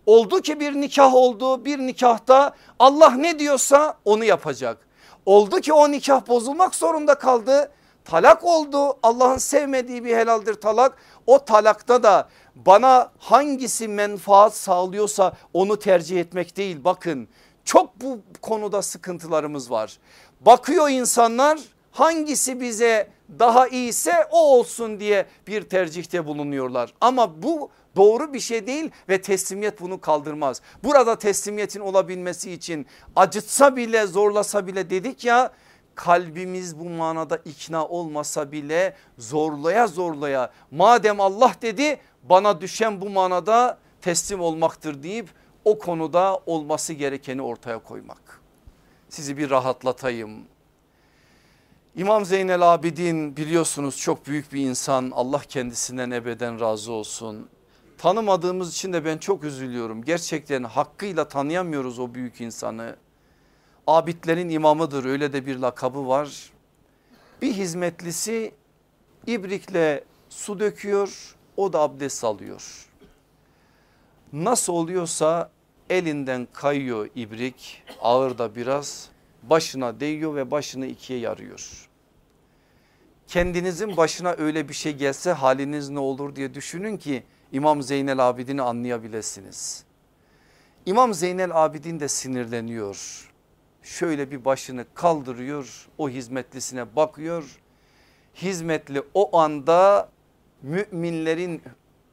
Oldu ki bir nikah oldu bir nikahta Allah ne diyorsa onu yapacak. Oldu ki o nikah bozulmak zorunda kaldı. Talak oldu Allah'ın sevmediği bir helaldir talak. O talakta da bana hangisi menfaat sağlıyorsa onu tercih etmek değil. Bakın çok bu konuda sıkıntılarımız var. Bakıyor insanlar hangisi bize daha iyiyse o olsun diye bir tercihte bulunuyorlar. Ama bu doğru bir şey değil ve teslimiyet bunu kaldırmaz. Burada teslimiyetin olabilmesi için acıtsa bile zorlasa bile dedik ya kalbimiz bu manada ikna olmasa bile zorlaya zorlaya madem Allah dedi bana düşen bu manada teslim olmaktır deyip o konuda olması gerekeni ortaya koymak. Sizi bir rahatlatayım. İmam Zeynel Abidin biliyorsunuz çok büyük bir insan Allah kendisinden ebeden razı olsun. Tanımadığımız için de ben çok üzülüyorum. Gerçekten hakkıyla tanıyamıyoruz o büyük insanı. Abidlerin imamıdır öyle de bir lakabı var. Bir hizmetlisi ibrikle su döküyor o da abdest alıyor. Nasıl oluyorsa elinden kayıyor ibrik ağır da biraz başına değiyor ve başını ikiye yarıyor. Kendinizin başına öyle bir şey gelse haliniz ne olur diye düşünün ki İmam Zeynel Abidin'i anlayabilirsiniz. İmam Zeynel Abidin de sinirleniyor. Şöyle bir başını kaldırıyor o hizmetlisine bakıyor. Hizmetli o anda müminlerin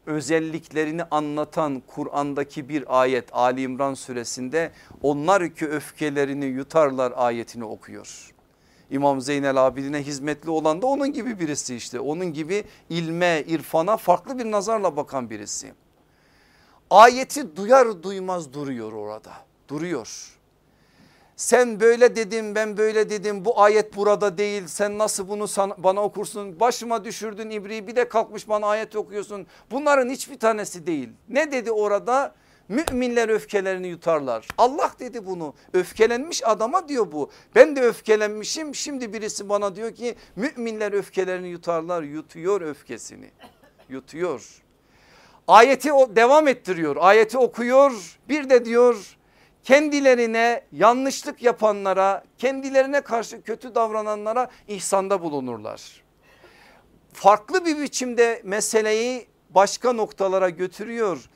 özelliklerini anlatan Kur'an'daki bir ayet Ali İmran suresinde onlar ki öfkelerini yutarlar ayetini okuyor. İmam Zeynel Abidine hizmetli olan da onun gibi birisi işte. Onun gibi ilme, irfana farklı bir nazarla bakan birisi. Ayeti duyar duymaz duruyor orada duruyor. Sen böyle dedin ben böyle dedim bu ayet burada değil sen nasıl bunu bana okursun başıma düşürdün ibriği bir de kalkmış bana ayet okuyorsun. Bunların hiçbir tanesi değil. Ne dedi orada? Müminler öfkelerini yutarlar. Allah dedi bunu öfkelenmiş adama diyor bu. Ben de öfkelenmişim şimdi birisi bana diyor ki müminler öfkelerini yutarlar yutuyor öfkesini yutuyor. Ayeti devam ettiriyor ayeti okuyor bir de diyor kendilerine yanlışlık yapanlara kendilerine karşı kötü davrananlara ihsanda bulunurlar. Farklı bir biçimde meseleyi başka noktalara götürüyor.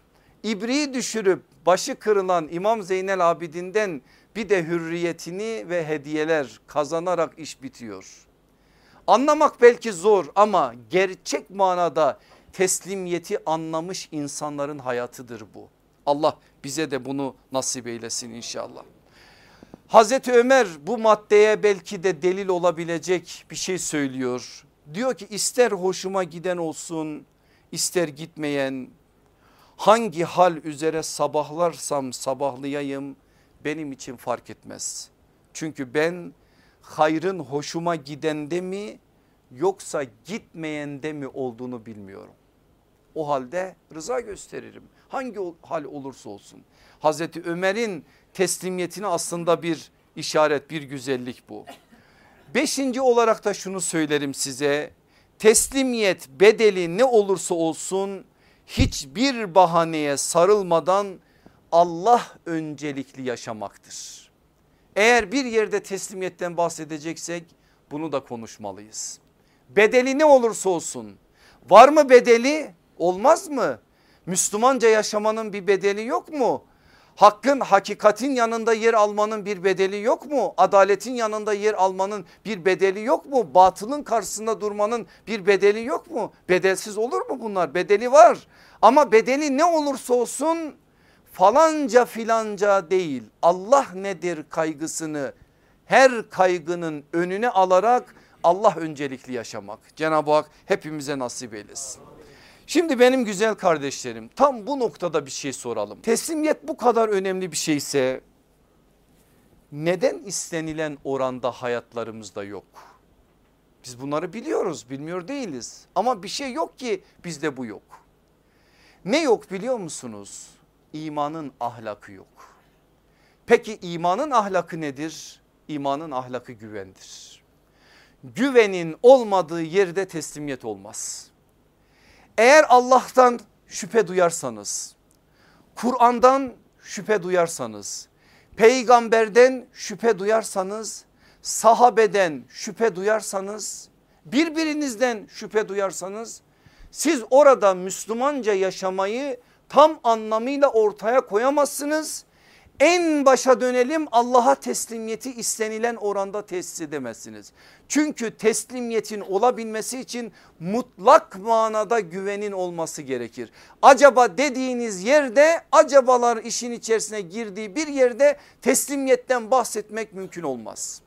İbriği düşürüp başı kırılan İmam Zeynel Abidin'den bir de hürriyetini ve hediyeler kazanarak iş bitiyor. Anlamak belki zor ama gerçek manada teslimiyeti anlamış insanların hayatıdır bu. Allah bize de bunu nasip eylesin inşallah. Hazreti Ömer bu maddeye belki de delil olabilecek bir şey söylüyor. Diyor ki ister hoşuma giden olsun ister gitmeyen hangi hal üzere sabahlarsam sabahlayayım benim için fark etmez. Çünkü ben hayrın hoşuma gidende mi yoksa gitmeyende mi olduğunu bilmiyorum. O halde rıza gösteririm hangi hal olursa olsun. Hazreti Ömer'in teslimiyetine aslında bir işaret bir güzellik bu. Beşinci olarak da şunu söylerim size teslimiyet bedeli ne olursa olsun hiçbir bahaneye sarılmadan Allah öncelikli yaşamaktır. Eğer bir yerde teslimiyetten bahsedeceksek bunu da konuşmalıyız. Bedeli ne olursa olsun var mı bedeli olmaz mı? Müslümanca yaşamanın bir bedeli yok mu? Hakkın hakikatin yanında yer almanın bir bedeli yok mu? Adaletin yanında yer almanın bir bedeli yok mu? Batılın karşısında durmanın bir bedeli yok mu? Bedelsiz olur mu bunlar? Bedeli var. Ama bedeli ne olursa olsun falanca filanca değil. Allah nedir kaygısını her kaygının önüne alarak Allah öncelikli yaşamak. Cenab-ı Hak hepimize nasip eylesin. Şimdi benim güzel kardeşlerim tam bu noktada bir şey soralım. Teslimiyet bu kadar önemli bir şeyse neden istenilen oranda hayatlarımızda yok? Biz bunları biliyoruz bilmiyor değiliz ama bir şey yok ki bizde bu yok. Ne yok biliyor musunuz? İmanın ahlakı yok. Peki imanın ahlakı nedir? İmanın ahlakı güvendir. Güvenin olmadığı yerde teslimiyet olmaz. Eğer Allah'tan şüphe duyarsanız, Kur'an'dan şüphe duyarsanız, peygamberden şüphe duyarsanız, sahabeden şüphe duyarsanız, birbirinizden şüphe duyarsanız siz orada Müslümanca yaşamayı tam anlamıyla ortaya koyamazsınız en başa dönelim Allah'a teslimiyeti istenilen oranda tesis edemezsiniz. Çünkü teslimiyetin olabilmesi için mutlak manada güvenin olması gerekir. Acaba dediğiniz yerde acabalar işin içerisine girdiği bir yerde teslimiyetten bahsetmek mümkün olmaz.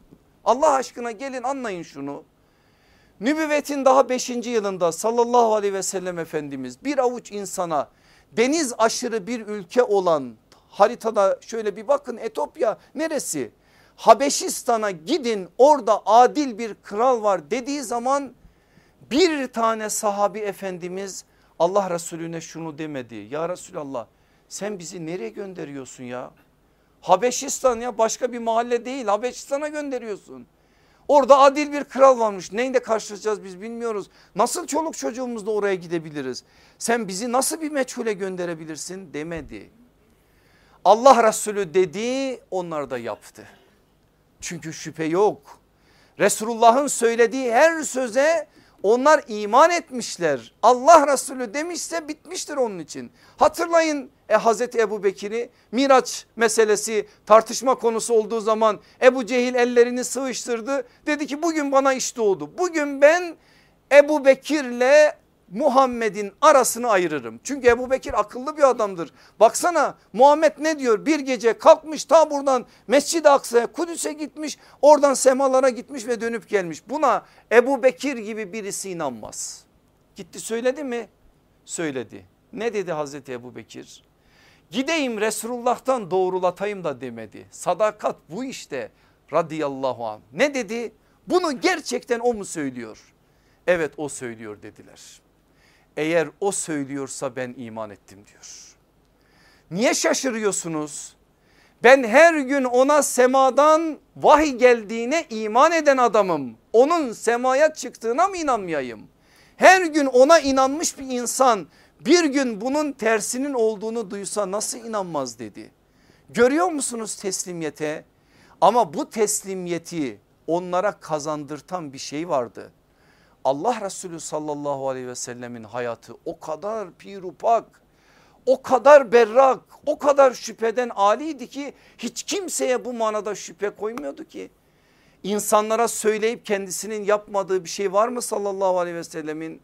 Allah aşkına gelin anlayın şunu. Nübüvvetin daha 5. yılında sallallahu aleyhi ve sellem Efendimiz bir avuç insana deniz aşırı bir ülke olan haritada şöyle bir bakın Etopya neresi? Habeşistan'a gidin orada adil bir kral var dediği zaman bir tane sahabi efendimiz Allah Resulüne şunu demedi. Ya Resulallah sen bizi nereye gönderiyorsun ya? Habeşistan ya başka bir mahalle değil Habeşistan'a gönderiyorsun. Orada adil bir kral varmış. Neyle karşılaşacağız biz bilmiyoruz. Nasıl çoluk çocuğumuzla oraya gidebiliriz? Sen bizi nasıl bir meçhule gönderebilirsin demedi. Allah Resulü dedi onlar da yaptı. Çünkü şüphe yok. Resulullah'ın söylediği her söze onlar iman etmişler. Allah Resulü demişse bitmiştir onun için. Hatırlayın e, Hazreti Ebu Bekir'i Miraç meselesi tartışma konusu olduğu zaman Ebu Cehil ellerini sıvıştırdı. Dedi ki bugün bana iş doğdu. Bugün ben Ebu Bekir'le Muhammed'in arasını ayırırım. Çünkü Ebu Bekir akıllı bir adamdır. Baksana Muhammed ne diyor bir gece kalkmış ta buradan Mescid-i Aksa'ya Kudüs'e gitmiş oradan semalara gitmiş ve dönüp gelmiş. Buna Ebu Bekir gibi birisi inanmaz. Gitti söyledi mi? Söyledi. Ne dedi Hazreti Ebu Bekir? Gideyim Resulullah'tan doğrulatayım da demedi. Sadakat bu işte radıyallahu anh. Ne dedi? Bunu gerçekten o mu söylüyor? Evet o söylüyor dediler. Eğer o söylüyorsa ben iman ettim diyor. Niye şaşırıyorsunuz? Ben her gün ona semadan vahiy geldiğine iman eden adamım. Onun semaya çıktığına mı inanmayayım? Her gün ona inanmış bir insan bir gün bunun tersinin olduğunu duysa nasıl inanmaz dedi. Görüyor musunuz teslimiyete? Ama bu teslimiyeti onlara kazandırtan bir şey vardı. Allah Resulü sallallahu aleyhi ve sellemin hayatı o kadar pirupak, o kadar berrak, o kadar şüpheden aliydi ki hiç kimseye bu manada şüphe koymuyordu ki. İnsanlara söyleyip kendisinin yapmadığı bir şey var mı sallallahu aleyhi ve sellemin?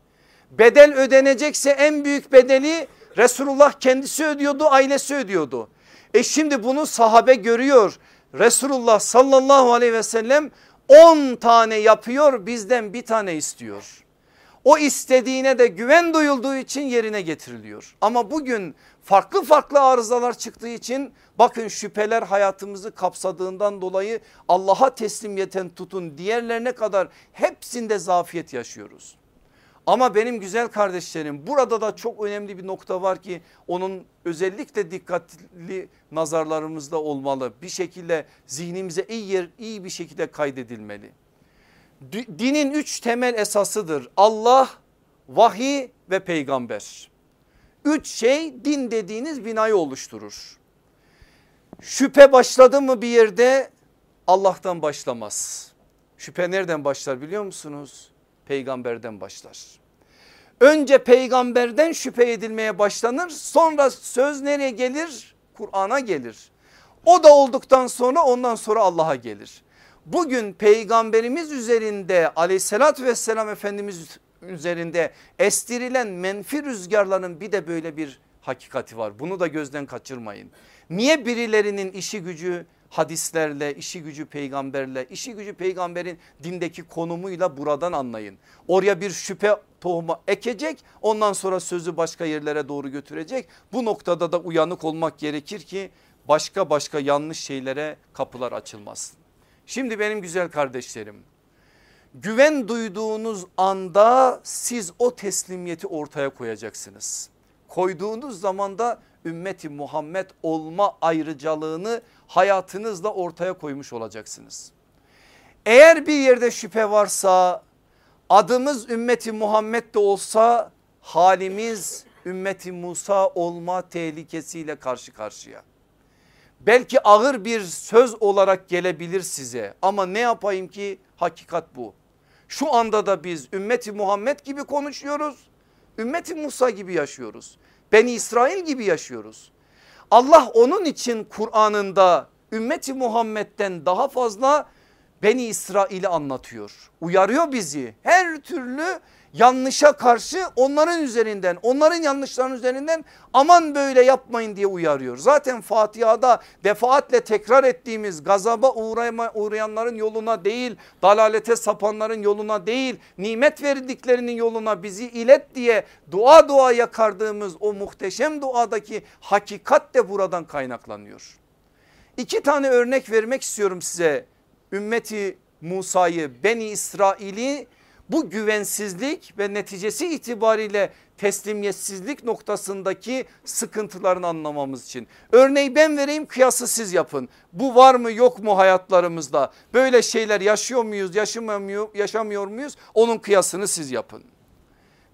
Bedel ödenecekse en büyük bedeli Resulullah kendisi ödüyordu ailesi ödüyordu. E şimdi bunu sahabe görüyor. Resulullah sallallahu aleyhi ve sellem 10 tane yapıyor bizden bir tane istiyor. O istediğine de güven duyulduğu için yerine getiriliyor. Ama bugün farklı farklı arızalar çıktığı için bakın şüpheler hayatımızı kapsadığından dolayı Allah'a teslimiyeten tutun diğerlerine kadar hepsinde zafiyet yaşıyoruz. Ama benim güzel kardeşlerim burada da çok önemli bir nokta var ki onun özellikle dikkatli nazarlarımızda olmalı. Bir şekilde zihnimize iyi, yer, iyi bir şekilde kaydedilmeli. Dinin üç temel esasıdır. Allah, vahiy ve peygamber. Üç şey din dediğiniz binayı oluşturur. Şüphe başladı mı bir yerde Allah'tan başlamaz. Şüphe nereden başlar biliyor musunuz? Peygamberden başlar. Önce peygamberden şüphe edilmeye başlanır sonra söz nereye gelir? Kur'an'a gelir. O da olduktan sonra ondan sonra Allah'a gelir. Bugün peygamberimiz üzerinde aleyhissalatü vesselam Efendimiz üzerinde estirilen menfi rüzgarların bir de böyle bir hakikati var. Bunu da gözden kaçırmayın. Niye birilerinin işi gücü hadislerle, işi gücü peygamberle, işi gücü peygamberin dindeki konumuyla buradan anlayın. Oraya bir şüphe tohumu ekecek ondan sonra sözü başka yerlere doğru götürecek. Bu noktada da uyanık olmak gerekir ki başka başka yanlış şeylere kapılar açılmasın. Şimdi benim güzel kardeşlerim güven duyduğunuz anda siz o teslimiyeti ortaya koyacaksınız. Koyduğunuz zaman da ümmeti Muhammed olma ayrıcalığını hayatınızla ortaya koymuş olacaksınız. Eğer bir yerde şüphe varsa adımız ümmeti Muhammed de olsa halimiz ümmeti Musa olma tehlikesiyle karşı karşıya. Belki ağır bir söz olarak gelebilir size ama ne yapayım ki hakikat bu. Şu anda da biz ümmeti Muhammed gibi konuşuyoruz. Ümmeti Musa gibi yaşıyoruz. Beni İsrail gibi yaşıyoruz. Allah onun için Kur'an'ında ümmeti Muhammed'den daha fazla Beni İsrail'i anlatıyor. Uyarıyor bizi her türlü yanlışa karşı onların üzerinden onların yanlışların üzerinden aman böyle yapmayın diye uyarıyor. Zaten Fatiha'da defaatle tekrar ettiğimiz gazaba uğrayma, uğrayanların yoluna değil dalalete sapanların yoluna değil nimet verdiklerinin yoluna bizi ilet diye dua dua yakardığımız o muhteşem duadaki hakikat de buradan kaynaklanıyor. İki tane örnek vermek istiyorum size ümmeti Musa'yı Beni İsrail'i bu güvensizlik ve neticesi itibariyle teslimiyetsizlik noktasındaki sıkıntılarını anlamamız için. Örneği ben vereyim kıyası siz yapın. Bu var mı yok mu hayatlarımızda? Böyle şeyler yaşıyor muyuz yaşamıyor, yaşamıyor muyuz? Onun kıyasını siz yapın.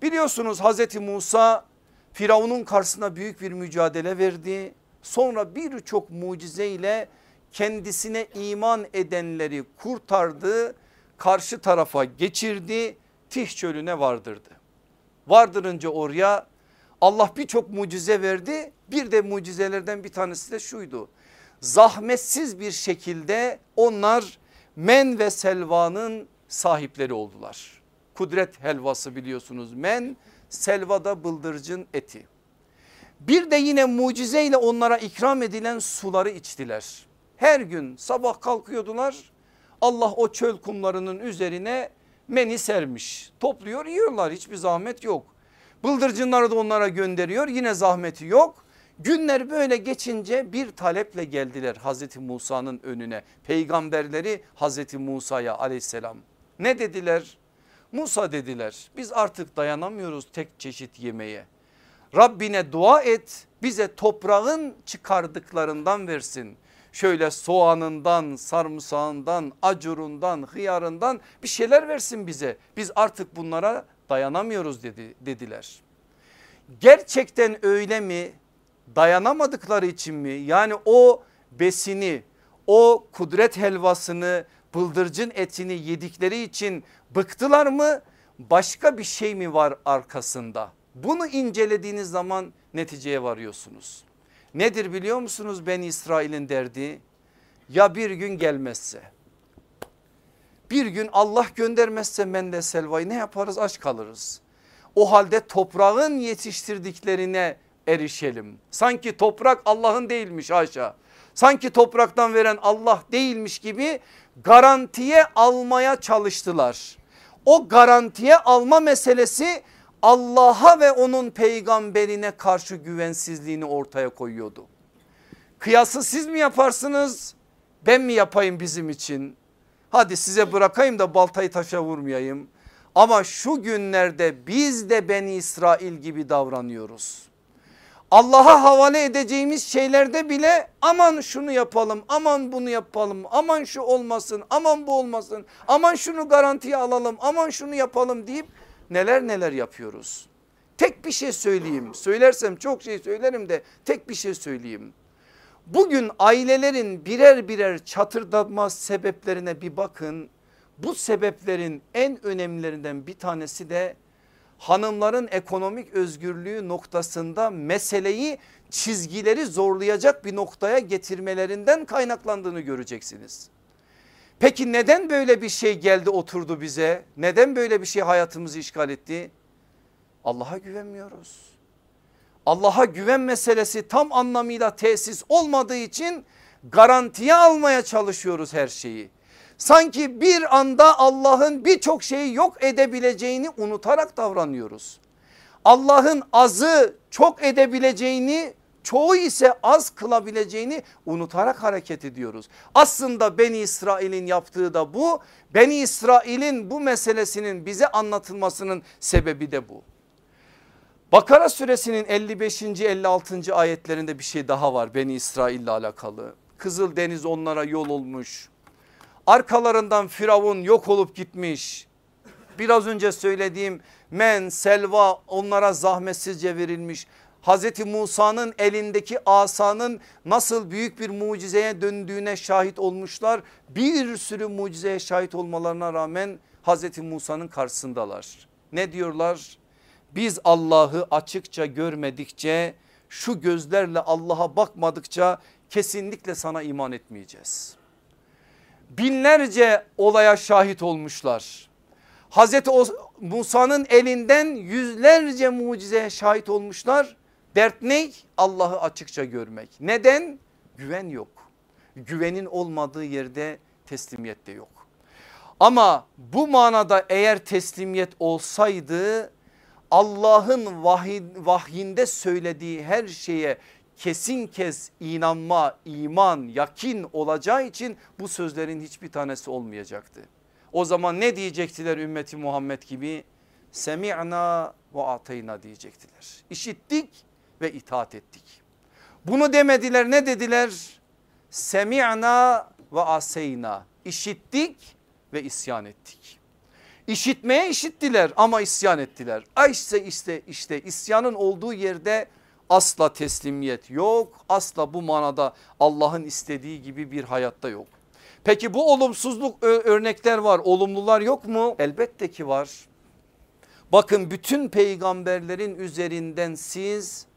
Biliyorsunuz Hazreti Musa Firavun'un karşısına büyük bir mücadele verdi. Sonra birçok mucize ile kendisine iman edenleri kurtardı karşı tarafa geçirdi Tih çölüne vardırdı. Vardırınca oraya Allah birçok mucize verdi bir de mucizelerden bir tanesi de şuydu. Zahmetsiz bir şekilde onlar men ve selvanın sahipleri oldular. Kudret helvası biliyorsunuz men selvada bıldırcın eti. Bir de yine mucizeyle onlara ikram edilen suları içtiler. Her gün sabah kalkıyordular Allah o çöl kumlarının üzerine meni sermiş. Topluyor yiyorlar hiçbir zahmet yok. Bıldırcınları da onlara gönderiyor yine zahmeti yok. Günler böyle geçince bir taleple geldiler Hazreti Musa'nın önüne. Peygamberleri Hazreti Musa'ya aleyhisselam. Ne dediler? Musa dediler biz artık dayanamıyoruz tek çeşit yemeğe. Rabbine dua et bize toprağın çıkardıklarından versin. Şöyle soğanından, sarımsağından, acurundan, hıyarından bir şeyler versin bize. Biz artık bunlara dayanamıyoruz dedi, dediler. Gerçekten öyle mi? Dayanamadıkları için mi? Yani o besini, o kudret helvasını, bıldırcın etini yedikleri için bıktılar mı? Başka bir şey mi var arkasında? Bunu incelediğiniz zaman neticeye varıyorsunuz. Nedir biliyor musunuz ben İsrail'in derdi? Ya bir gün gelmezse bir gün Allah göndermezse mende selvayı ne yaparız aç kalırız. O halde toprağın yetiştirdiklerine erişelim. Sanki toprak Allah'ın değilmiş haşa. Sanki topraktan veren Allah değilmiş gibi garantiye almaya çalıştılar. O garantiye alma meselesi Allah'a ve onun peygamberine karşı güvensizliğini ortaya koyuyordu. Kıyası siz mi yaparsınız ben mi yapayım bizim için? Hadi size bırakayım da baltayı taşa vurmayayım. Ama şu günlerde biz de Beni İsrail gibi davranıyoruz. Allah'a havale edeceğimiz şeylerde bile aman şunu yapalım aman bunu yapalım aman şu olmasın aman bu olmasın aman şunu garantiye alalım aman şunu yapalım deyip neler neler yapıyoruz. Tek bir şey söyleyeyim söylersem çok şey söylerim de tek bir şey söyleyeyim. Bugün ailelerin birer birer çatırdatma sebeplerine bir bakın. Bu sebeplerin en önemlilerinden bir tanesi de hanımların ekonomik özgürlüğü noktasında meseleyi çizgileri zorlayacak bir noktaya getirmelerinden kaynaklandığını göreceksiniz. Peki neden böyle bir şey geldi oturdu bize? Neden böyle bir şey hayatımızı işgal etti? Allah'a güvenmiyoruz. Allah'a güven meselesi tam anlamıyla tesis olmadığı için garantiye almaya çalışıyoruz her şeyi. Sanki bir anda Allah'ın birçok şeyi yok edebileceğini unutarak davranıyoruz. Allah'ın azı çok edebileceğini çoğu ise az kılabileceğini unutarak hareket ediyoruz. Aslında Beni İsrail'in yaptığı da bu. Beni İsrail'in bu meselesinin bize anlatılmasının sebebi de bu. Bakara suresinin 55. 56. ayetlerinde bir şey daha var Beni İsrail ile alakalı. Kızıl deniz onlara yol olmuş. Arkalarından Firavun yok olup gitmiş. Biraz önce söylediğim men, selva onlara zahmetsizce verilmiş. Hazreti Musa'nın elindeki asanın nasıl büyük bir mucizeye döndüğüne şahit olmuşlar. Bir sürü mucizeye şahit olmalarına rağmen Hazreti Musa'nın karşısındalar. Ne diyorlar? Biz Allah'ı açıkça görmedikçe şu gözlerle Allah'a bakmadıkça kesinlikle sana iman etmeyeceğiz. Binlerce olaya şahit olmuşlar. Hazreti Musa'nın elinden yüzlerce mucizeye şahit olmuşlar. Dert ne? Allah'ı açıkça görmek. Neden? Güven yok. Güvenin olmadığı yerde teslimiyet de yok. Ama bu manada eğer teslimiyet olsaydı Allah'ın vahyinde söylediği her şeye kesin kez inanma, iman, yakin olacağı için bu sözlerin hiçbir tanesi olmayacaktı. O zaman ne diyecektiler ümmeti Muhammed gibi? Semi'na ve ateyna diyecektiler. İşittik ve itaat ettik. Bunu demediler ne dediler? Semi'na ve aseyna. İşittik ve isyan ettik. İşitmeye işittiler ama isyan ettiler. İşte işte işte isyanın olduğu yerde asla teslimiyet yok. Asla bu manada Allah'ın istediği gibi bir hayatta yok. Peki bu olumsuzluk örnekler var olumlular yok mu? Elbette ki var. Bakın bütün peygamberlerin üzerinden siz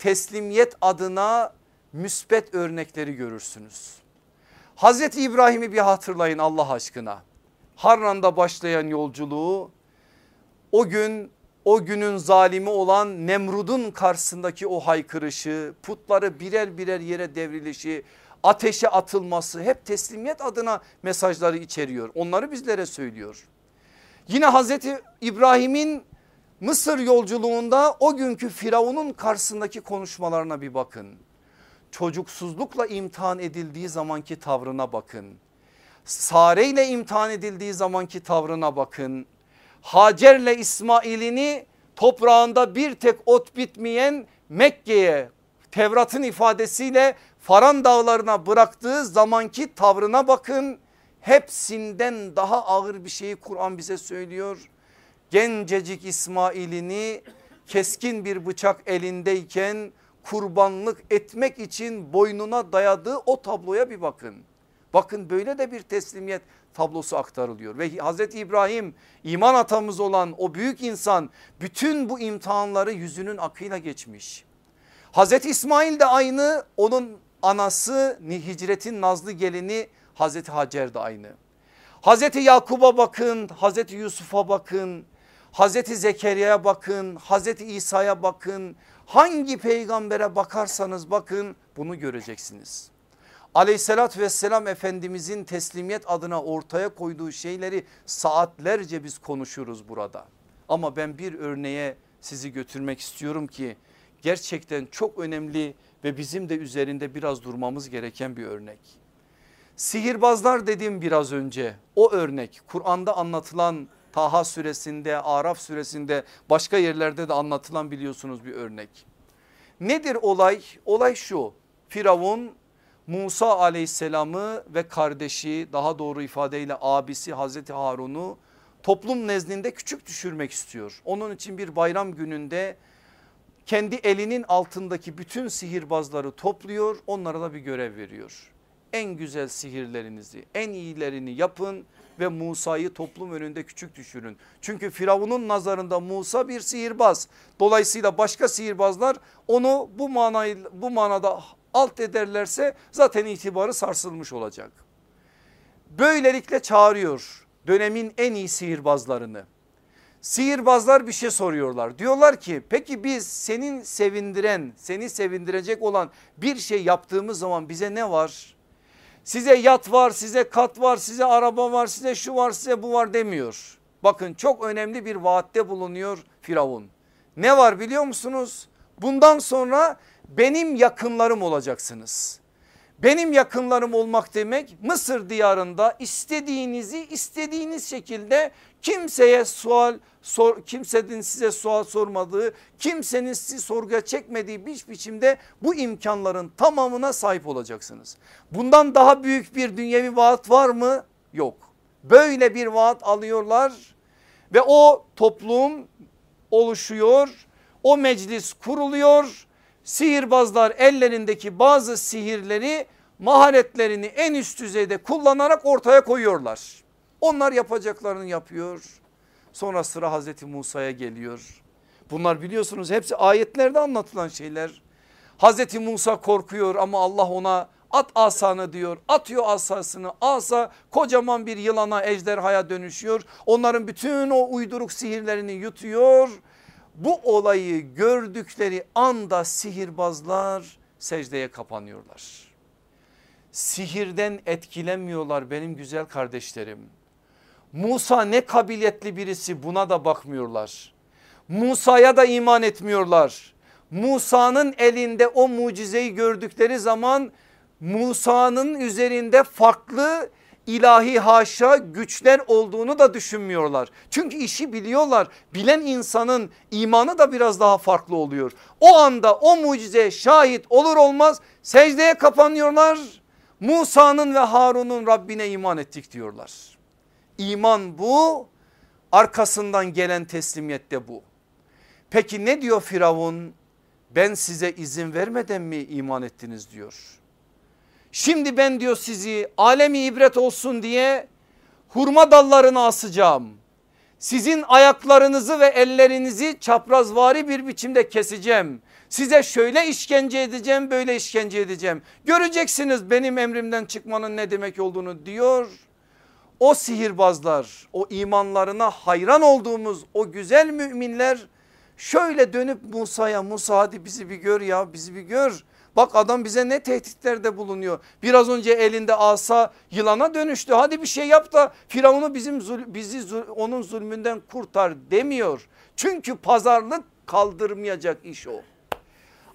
teslimiyet adına müspet örnekleri görürsünüz. Hazreti İbrahim'i bir hatırlayın Allah aşkına. Harran'da başlayan yolculuğu o gün o günün zalimi olan Nemrud'un karşısındaki o haykırışı putları birer birer yere devrilişi ateşe atılması hep teslimiyet adına mesajları içeriyor. Onları bizlere söylüyor. Yine Hazreti İbrahim'in Mısır yolculuğunda o günkü Firavun'un karşısındaki konuşmalarına bir bakın. Çocuksuzlukla imtihan edildiği zamanki tavrına bakın. Sare ile imtihan edildiği zamanki tavrına bakın. Hacer'le İsmail'ini toprağında bir tek ot bitmeyen Mekke'ye Tevrat'ın ifadesiyle Faran dağlarına bıraktığı zamanki tavrına bakın. Hepsinden daha ağır bir şeyi Kur'an bize söylüyor. Gencecik İsmail'ini keskin bir bıçak elindeyken kurbanlık etmek için boynuna dayadığı o tabloya bir bakın. Bakın böyle de bir teslimiyet tablosu aktarılıyor ve Hazreti İbrahim iman atamız olan o büyük insan bütün bu imtihanları yüzünün akıyla geçmiş. Hazreti İsmail de aynı onun anası hicretin nazlı gelini Hazreti Hacer de aynı. Hazreti Yakub'a bakın, Hazreti Yusuf'a bakın, Hazreti Zekeriya'ya bakın, Hazreti İsa'ya bakın. Hangi peygambere bakarsanız bakın bunu göreceksiniz. Aleyhissalatü vesselam Efendimizin teslimiyet adına ortaya koyduğu şeyleri saatlerce biz konuşuruz burada. Ama ben bir örneğe sizi götürmek istiyorum ki gerçekten çok önemli ve bizim de üzerinde biraz durmamız gereken bir örnek. Sihirbazlar dedim biraz önce o örnek Kur'an'da anlatılan Taha suresinde Araf suresinde başka yerlerde de anlatılan biliyorsunuz bir örnek. Nedir olay? Olay şu Firavun Musa aleyhisselamı ve kardeşi daha doğru ifadeyle abisi Hazreti Harun'u toplum nezdinde küçük düşürmek istiyor. Onun için bir bayram gününde kendi elinin altındaki bütün sihirbazları topluyor onlara da bir görev veriyor. En güzel sihirlerinizi en iyilerini yapın ve Musa'yı toplum önünde küçük düşürün. Çünkü Firavun'un nazarında Musa bir sihirbaz. Dolayısıyla başka sihirbazlar onu bu manayı bu manada alt ederlerse zaten itibarı sarsılmış olacak. Böylelikle çağırıyor dönemin en iyi sihirbazlarını. Sihirbazlar bir şey soruyorlar. Diyorlar ki peki biz senin sevindiren, seni sevindirecek olan bir şey yaptığımız zaman bize ne var? Size yat var, size kat var, size araba var, size şu var, size bu var demiyor. Bakın çok önemli bir vaatte bulunuyor Firavun. Ne var biliyor musunuz? Bundan sonra benim yakınlarım olacaksınız. Benim yakınlarım olmak demek Mısır diyarında istediğinizi istediğiniz şekilde kimseye sual sor, kimsenin size sual sormadığı kimsenin sizi sorguya çekmediği bir biçimde bu imkanların tamamına sahip olacaksınız. Bundan daha büyük bir dünyevi vaat var mı? Yok. Böyle bir vaat alıyorlar ve o toplum oluşuyor. O meclis kuruluyor. Sihirbazlar ellerindeki bazı sihirleri maharetlerini en üst düzeyde kullanarak ortaya koyuyorlar. Onlar yapacaklarını yapıyor. Sonra sıra Hazreti Musa'ya geliyor. Bunlar biliyorsunuz hepsi ayetlerde anlatılan şeyler. Hazreti Musa korkuyor ama Allah ona at asanı diyor. Atıyor asasını asa kocaman bir yılana ejderhaya dönüşüyor. Onların bütün o uyduruk sihirlerini yutuyor. Bu olayı gördükleri anda sihirbazlar secdeye kapanıyorlar. Sihirden etkilenmiyorlar benim güzel kardeşlerim. Musa ne kabiliyetli birisi buna da bakmıyorlar. Musa'ya da iman etmiyorlar. Musa'nın elinde o mucizeyi gördükleri zaman Musa'nın üzerinde farklı ilahi haşa güçler olduğunu da düşünmüyorlar. Çünkü işi biliyorlar. Bilen insanın imanı da biraz daha farklı oluyor. O anda o mucize şahit olur olmaz secdeye kapanıyorlar. Musa'nın ve Harun'un Rabbine iman ettik diyorlar. İman bu arkasından gelen teslimiyet de bu. Peki ne diyor Firavun? Ben size izin vermeden mi iman ettiniz diyor. Şimdi ben diyor sizi alemi ibret olsun diye hurma dallarına asacağım. Sizin ayaklarınızı ve ellerinizi çaprazvari bir biçimde keseceğim. Size şöyle işkence edeceğim böyle işkence edeceğim. Göreceksiniz benim emrimden çıkmanın ne demek olduğunu diyor. O sihirbazlar o imanlarına hayran olduğumuz o güzel müminler şöyle dönüp Musa'ya Musa hadi bizi bir gör ya bizi bir gör. Bak adam bize ne tehditlerde bulunuyor. Biraz önce elinde asa yılana dönüştü. Hadi bir şey yap da Firavun'u bizim bizi onun zulmünden kurtar demiyor. Çünkü pazarlık kaldırmayacak iş o.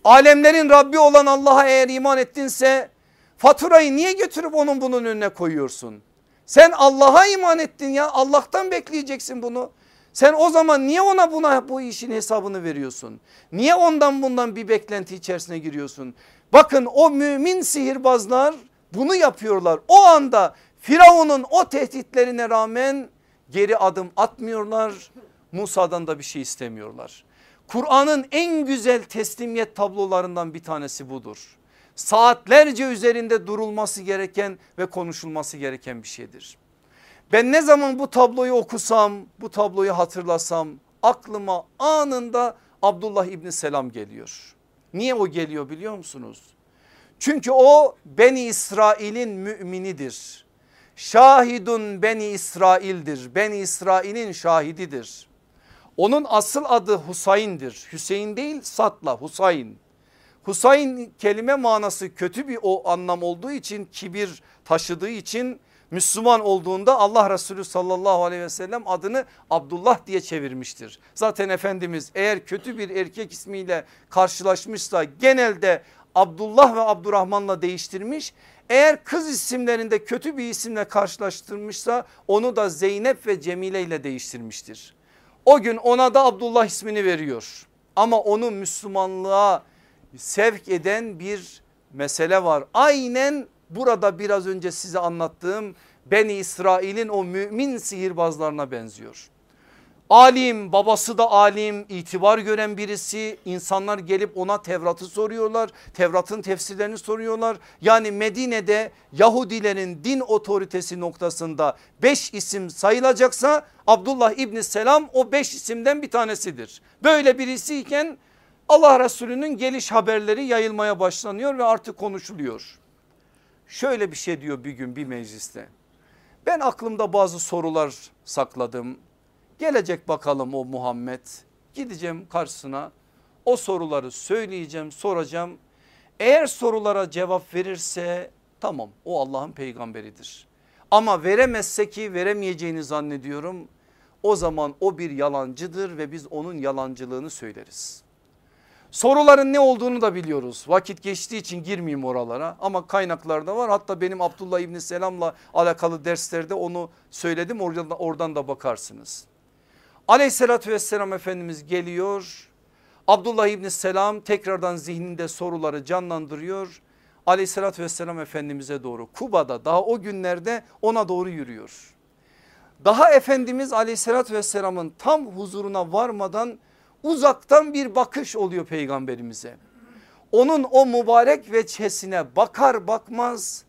Alemlerin Rabbi olan Allah'a eğer iman ettinse faturayı niye götürüp onun bunun önüne koyuyorsun? Sen Allah'a iman ettin ya Allah'tan bekleyeceksin bunu. Sen o zaman niye ona buna bu işin hesabını veriyorsun? Niye ondan bundan bir beklenti içerisine giriyorsun? Bakın o mümin sihirbazlar bunu yapıyorlar. O anda Firavun'un o tehditlerine rağmen geri adım atmıyorlar. Musa'dan da bir şey istemiyorlar. Kur'an'ın en güzel teslimiyet tablolarından bir tanesi budur. Saatlerce üzerinde durulması gereken ve konuşulması gereken bir şeydir. Ben ne zaman bu tabloyu okusam bu tabloyu hatırlasam aklıma anında Abdullah İbni Selam geliyor. Niye o geliyor biliyor musunuz? Çünkü o Beni İsrail'in müminidir. Şahidun Beni İsrail'dir. Beni İsrail'in şahididir. Onun asıl adı Husayn'dir. Hüseyin değil Satla Husayn. Husayn kelime manası kötü bir o anlam olduğu için kibir taşıdığı için Müslüman olduğunda Allah Resulü sallallahu aleyhi ve sellem adını Abdullah diye çevirmiştir. Zaten Efendimiz eğer kötü bir erkek ismiyle karşılaşmışsa genelde Abdullah ve Abdurrahman'la değiştirmiş. Eğer kız isimlerinde kötü bir isimle karşılaştırmışsa onu da Zeynep ve Cemile ile değiştirmiştir. O gün ona da Abdullah ismini veriyor. Ama onu Müslümanlığa sevk eden bir mesele var. Aynen burada biraz önce size anlattığım Beni İsrail'in o mümin sihirbazlarına benziyor. Alim babası da alim itibar gören birisi insanlar gelip ona Tevrat'ı soruyorlar. Tevrat'ın tefsirlerini soruyorlar. Yani Medine'de Yahudilerin din otoritesi noktasında beş isim sayılacaksa Abdullah İbni Selam o beş isimden bir tanesidir. Böyle birisiyken Allah Resulü'nün geliş haberleri yayılmaya başlanıyor ve artık konuşuluyor. Şöyle bir şey diyor bir gün bir mecliste. Ben aklımda bazı sorular sakladım. Gelecek bakalım o Muhammed. Gideceğim karşısına o soruları söyleyeceğim soracağım. Eğer sorulara cevap verirse tamam o Allah'ın peygamberidir. Ama veremezse ki veremeyeceğini zannediyorum. O zaman o bir yalancıdır ve biz onun yalancılığını söyleriz. Soruların ne olduğunu da biliyoruz. Vakit geçtiği için girmeyeyim oralara ama kaynaklarda var. Hatta benim Abdullah İbni Selam'la alakalı derslerde onu söyledim oradan, oradan da bakarsınız. Aleyhissalatü vesselam Efendimiz geliyor. Abdullah İbni Selam tekrardan zihninde soruları canlandırıyor. Aleyhissalatü vesselam Efendimiz'e doğru Kuba'da daha o günlerde ona doğru yürüyor. Daha Efendimiz aleyhissalatü vesselamın tam huzuruna varmadan uzaktan bir bakış oluyor peygamberimize. Onun o mübarek veçhesine bakar bakmaz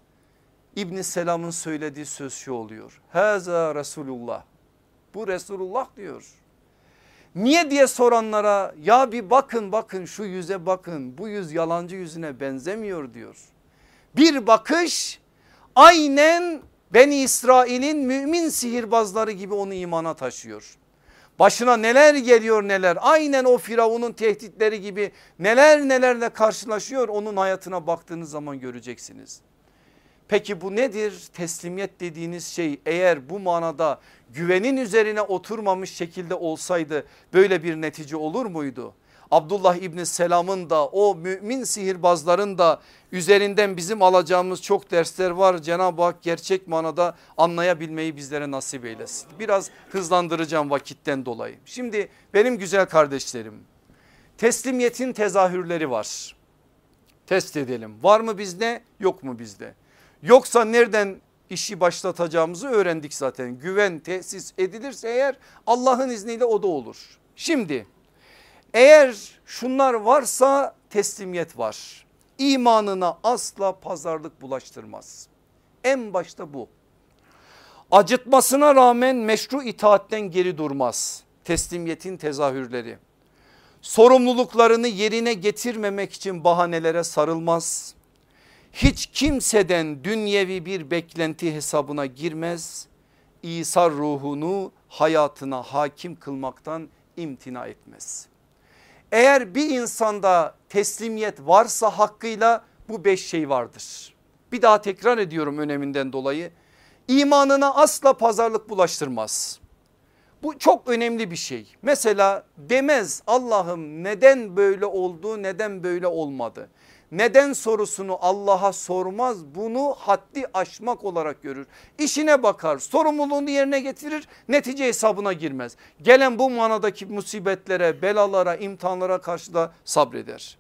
İbn Selam'ın söylediği söz şu oluyor. Haza Resulullah. Bu Resulullah diyor. Niye diye soranlara ya bir bakın bakın şu yüze bakın bu yüz yalancı yüzüne benzemiyor diyor. Bir bakış aynen Beni İsrail'in mümin sihirbazları gibi onu imana taşıyor. Başına neler geliyor neler aynen o Firavun'un tehditleri gibi neler nelerle karşılaşıyor onun hayatına baktığınız zaman göreceksiniz. Peki bu nedir? Teslimiyet dediğiniz şey eğer bu manada güvenin üzerine oturmamış şekilde olsaydı böyle bir netice olur muydu? Abdullah İbni Selam'ın da o mümin sihirbazların da üzerinden bizim alacağımız çok dersler var. Cenab-ı Hak gerçek manada anlayabilmeyi bizlere nasip eylesin. Biraz hızlandıracağım vakitten dolayı. Şimdi benim güzel kardeşlerim teslimiyetin tezahürleri var. Test edelim var mı bizde yok mu bizde? Yoksa nereden işi başlatacağımızı öğrendik zaten. Güven tesis edilirse eğer Allah'ın izniyle o da olur. Şimdi eğer şunlar varsa teslimiyet var. İmanına asla pazarlık bulaştırmaz. En başta bu. Acıtmasına rağmen meşru itaatten geri durmaz. Teslimiyetin tezahürleri. Sorumluluklarını yerine getirmemek için bahanelere sarılmaz. Hiç kimseden dünyevi bir beklenti hesabına girmez. İsa ruhunu hayatına hakim kılmaktan imtina etmez. Eğer bir insanda teslimiyet varsa hakkıyla bu beş şey vardır. Bir daha tekrar ediyorum öneminden dolayı. İmanına asla pazarlık bulaştırmaz. Bu çok önemli bir şey. Mesela demez Allah'ım neden böyle oldu neden böyle olmadı. Neden sorusunu Allah'a sormaz bunu haddi aşmak olarak görür. İşine bakar sorumluluğunu yerine getirir netice hesabına girmez. Gelen bu manadaki musibetlere belalara imtihanlara karşı da sabreder.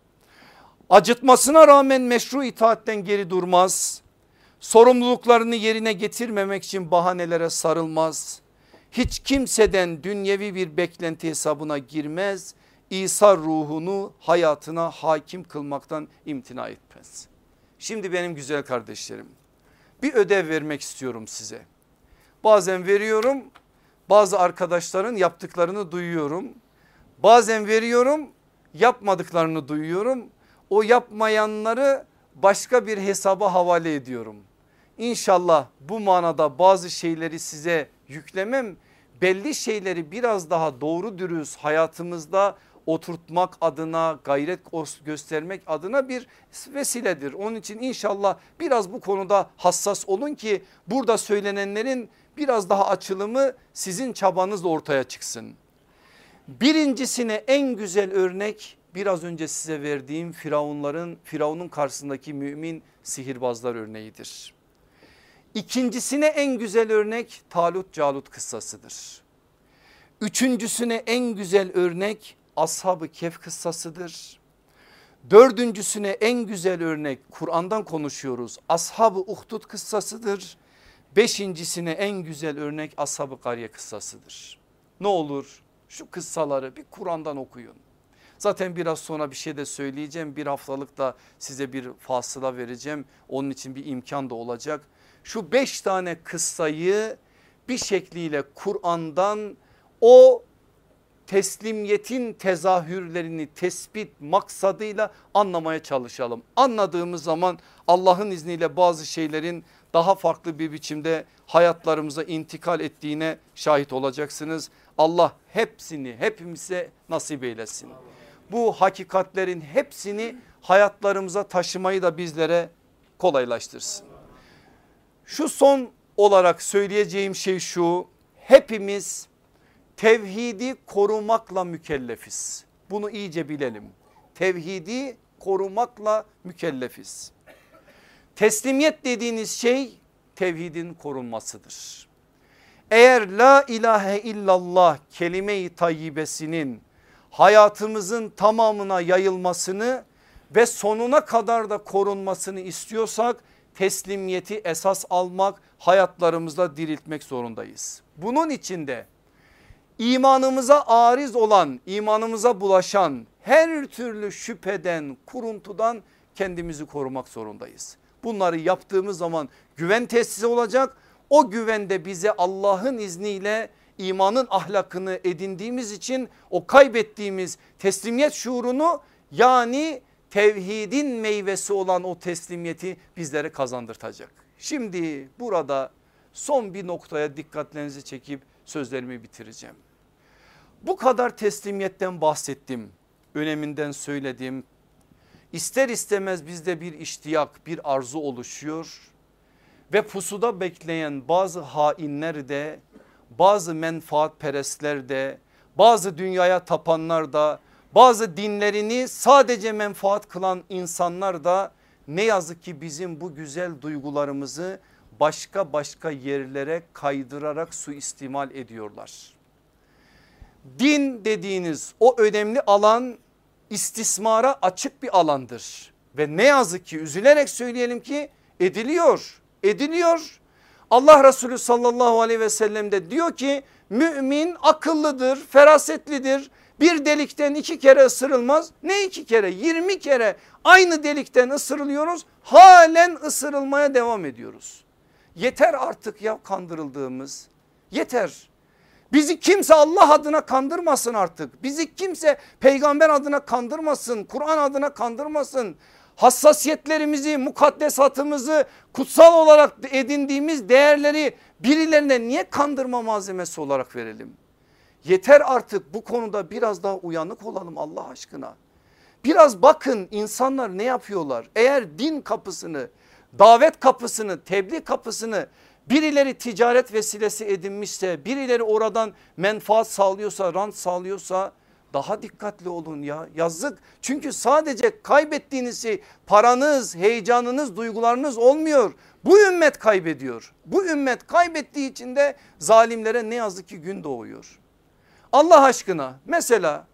Acıtmasına rağmen meşru itaatten geri durmaz. Sorumluluklarını yerine getirmemek için bahanelere sarılmaz. Hiç kimseden dünyevi bir beklenti hesabına girmez İsa ruhunu hayatına hakim kılmaktan imtina etmez. Şimdi benim güzel kardeşlerim bir ödev vermek istiyorum size. Bazen veriyorum bazı arkadaşların yaptıklarını duyuyorum. Bazen veriyorum yapmadıklarını duyuyorum. O yapmayanları başka bir hesaba havale ediyorum. İnşallah bu manada bazı şeyleri size yüklemem belli şeyleri biraz daha doğru dürüst hayatımızda oturtmak adına gayret göstermek adına bir vesiledir. Onun için inşallah biraz bu konuda hassas olun ki burada söylenenlerin biraz daha açılımı sizin çabanızla ortaya çıksın. Birincisine en güzel örnek biraz önce size verdiğim Firavunların Firavun'un karşısındaki mümin sihirbazlar örneğidir. İkincisine en güzel örnek Talut Calut kıssasıdır. Üçüncüsüne en güzel örnek Ashab-ı Kehf kıssasıdır. Dördüncüsüne en güzel örnek Kur'an'dan konuşuyoruz. Ashab-ı Uhdud kıssasıdır. Beşincisine en güzel örnek Ashab-ı Kariye kıssasıdır. Ne olur şu kıssaları bir Kur'an'dan okuyun. Zaten biraz sonra bir şey de söyleyeceğim. Bir haftalık da size bir fasıla vereceğim. Onun için bir imkan da olacak. Şu beş tane kıssayı bir şekliyle Kur'an'dan o teslimiyetin tezahürlerini tespit maksadıyla anlamaya çalışalım. Anladığımız zaman Allah'ın izniyle bazı şeylerin daha farklı bir biçimde hayatlarımıza intikal ettiğine şahit olacaksınız. Allah hepsini hepimize nasip eylesin. Bu hakikatlerin hepsini hayatlarımıza taşımayı da bizlere kolaylaştırsın. Şu son olarak söyleyeceğim şey şu hepimiz tevhidi korumakla mükellefiz. Bunu iyice bilelim. Tevhidi korumakla mükellefiz. Teslimiyet dediğiniz şey tevhidin korunmasıdır. Eğer la ilahe illallah kelime-i tayyibesinin hayatımızın tamamına yayılmasını ve sonuna kadar da korunmasını istiyorsak teslimiyeti esas almak hayatlarımızda diriltmek zorundayız. Bunun içinde imanımıza ariz olan imanımıza bulaşan her türlü şüpheden kuruntudan kendimizi korumak zorundayız. Bunları yaptığımız zaman güven tesisi olacak. O güvende bize Allah'ın izniyle imanın ahlakını edindiğimiz için o kaybettiğimiz teslimiyet şuurunu yani tevhidin meyvesi olan o teslimiyeti bizlere kazandırtacak. Şimdi burada son bir noktaya dikkatlerinizi çekip sözlerimi bitireceğim. Bu kadar teslimiyetten bahsettim. Öneminden söyledim. İster istemez bizde bir iştiyak bir arzu oluşuyor. Ve pusuda bekleyen bazı hainler de bazı menfaatperestler de bazı dünyaya tapanlar da bazı dinlerini sadece menfaat kılan insanlar da ne yazık ki bizim bu güzel duygularımızı başka başka yerlere kaydırarak suistimal ediyorlar. Din dediğiniz o önemli alan istismara açık bir alandır. Ve ne yazık ki üzülerek söyleyelim ki ediliyor ediliyor. Allah Resulü sallallahu aleyhi ve sellem de diyor ki mümin akıllıdır ferasetlidir bir delikten iki kere ısırılmaz ne iki kere yirmi kere aynı delikten ısırılıyoruz halen ısırılmaya devam ediyoruz. Yeter artık ya kandırıldığımız yeter Bizi kimse Allah adına kandırmasın artık. Bizi kimse peygamber adına kandırmasın. Kur'an adına kandırmasın. Hassasiyetlerimizi, mukaddesatımızı, kutsal olarak edindiğimiz değerleri birilerine niye kandırma malzemesi olarak verelim? Yeter artık bu konuda biraz daha uyanık olalım Allah aşkına. Biraz bakın insanlar ne yapıyorlar? Eğer din kapısını, davet kapısını, tebliğ kapısını birileri ticaret vesilesi edinmişse, birileri oradan menfaat sağlıyorsa, rant sağlıyorsa daha dikkatli olun ya yazık. Çünkü sadece kaybettiğiniz şey paranız, heyecanınız, duygularınız olmuyor. Bu ümmet kaybediyor. Bu ümmet kaybettiği için de zalimlere ne yazık ki gün doğuyor. Allah aşkına mesela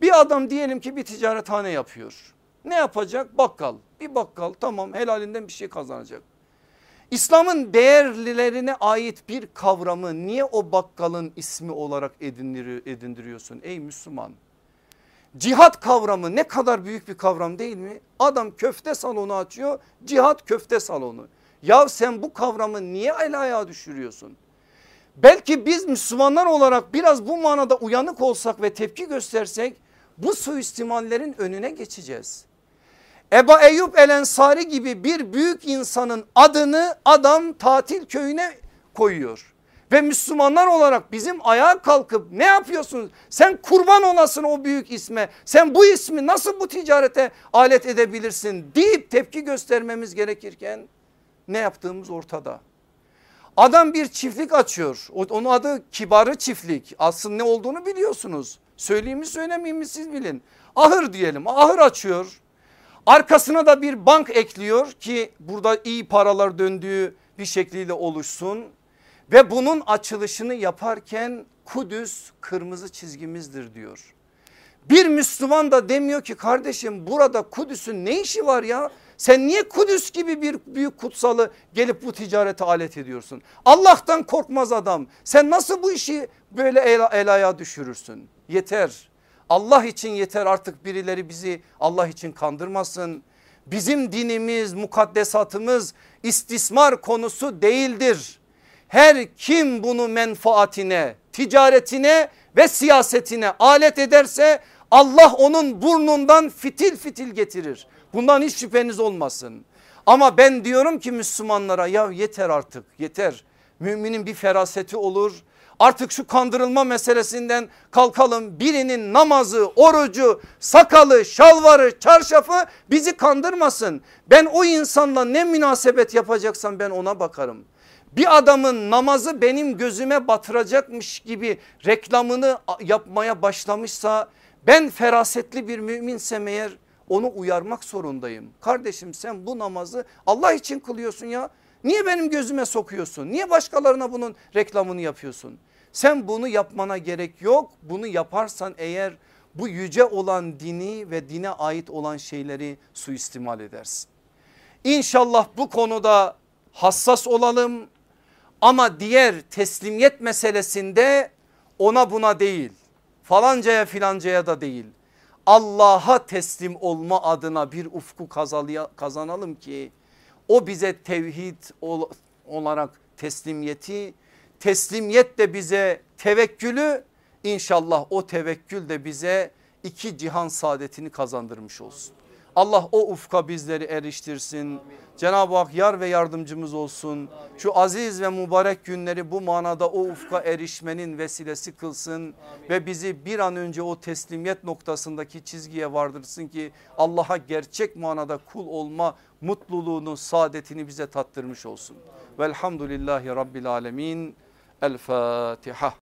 bir adam diyelim ki bir ticarethane yapıyor. Ne yapacak? Bakkal. Bir bakkal tamam helalinden bir şey kazanacak. İslam'ın değerlilerine ait bir kavramı niye o bakkalın ismi olarak edindiriyorsun ey Müslüman? Cihat kavramı ne kadar büyük bir kavram değil mi? Adam köfte salonu açıyor cihat köfte salonu. Ya sen bu kavramı niye el ayağa düşürüyorsun? Belki biz Müslümanlar olarak biraz bu manada uyanık olsak ve tepki göstersek bu suistimallerin önüne geçeceğiz. Eba Eyyub El Ensari gibi bir büyük insanın adını adam tatil köyüne koyuyor. Ve Müslümanlar olarak bizim ayağa kalkıp ne yapıyorsunuz? Sen kurban olasın o büyük isme. Sen bu ismi nasıl bu ticarete alet edebilirsin deyip tepki göstermemiz gerekirken ne yaptığımız ortada. Adam bir çiftlik açıyor. Onun adı kibarı çiftlik. Aslında ne olduğunu biliyorsunuz. Söyleyeyim mi söylemeyeyim mi siz bilin. Ahır diyelim ahır açıyor. Arkasına da bir bank ekliyor ki burada iyi paralar döndüğü bir şekliyle oluşsun. Ve bunun açılışını yaparken Kudüs kırmızı çizgimizdir diyor. Bir Müslüman da demiyor ki kardeşim burada Kudüs'ün ne işi var ya? Sen niye Kudüs gibi bir büyük kutsalı gelip bu ticarete alet ediyorsun? Allah'tan korkmaz adam. Sen nasıl bu işi böyle el, el ayağa düşürürsün? Yeter. Allah için yeter artık birileri bizi Allah için kandırmasın. Bizim dinimiz, mukaddesatımız istismar konusu değildir. Her kim bunu menfaatine, ticaretine ve siyasetine alet ederse Allah onun burnundan fitil fitil getirir. Bundan hiç şüpheniz olmasın. Ama ben diyorum ki Müslümanlara ya yeter artık yeter. Müminin bir feraseti olur. Artık şu kandırılma meselesinden kalkalım. Birinin namazı, orucu, sakalı, şalvarı, çarşafı bizi kandırmasın. Ben o insanla ne münasebet yapacaksam ben ona bakarım. Bir adamın namazı benim gözüme batıracakmış gibi reklamını yapmaya başlamışsa ben ferasetli bir müminsem eğer onu uyarmak zorundayım. Kardeşim sen bu namazı Allah için kılıyorsun ya. Niye benim gözüme sokuyorsun? Niye başkalarına bunun reklamını yapıyorsun? Sen bunu yapmana gerek yok. Bunu yaparsan eğer bu yüce olan dini ve dine ait olan şeyleri suistimal edersin. İnşallah bu konuda hassas olalım ama diğer teslimiyet meselesinde ona buna değil falancaya filancaya da değil Allah'a teslim olma adına bir ufku kazanalım ki o bize tevhid olarak teslimiyeti teslimiyet de bize tevekkülü inşallah o tevekkül de bize iki cihan saadetini kazandırmış olsun. Allah o ufka bizleri eriştirsin. Cenab-ı Hak yar ve yardımcımız olsun. Şu aziz ve mübarek günleri bu manada o ufka erişmenin vesilesi kılsın. Ve bizi bir an önce o teslimiyet noktasındaki çizgiye vardırsın ki Allah'a gerçek manada kul olma mutluluğunu saadetini bize tattırmış olsun. Velhamdülillahi Rabbil Alemin. El Fatiha.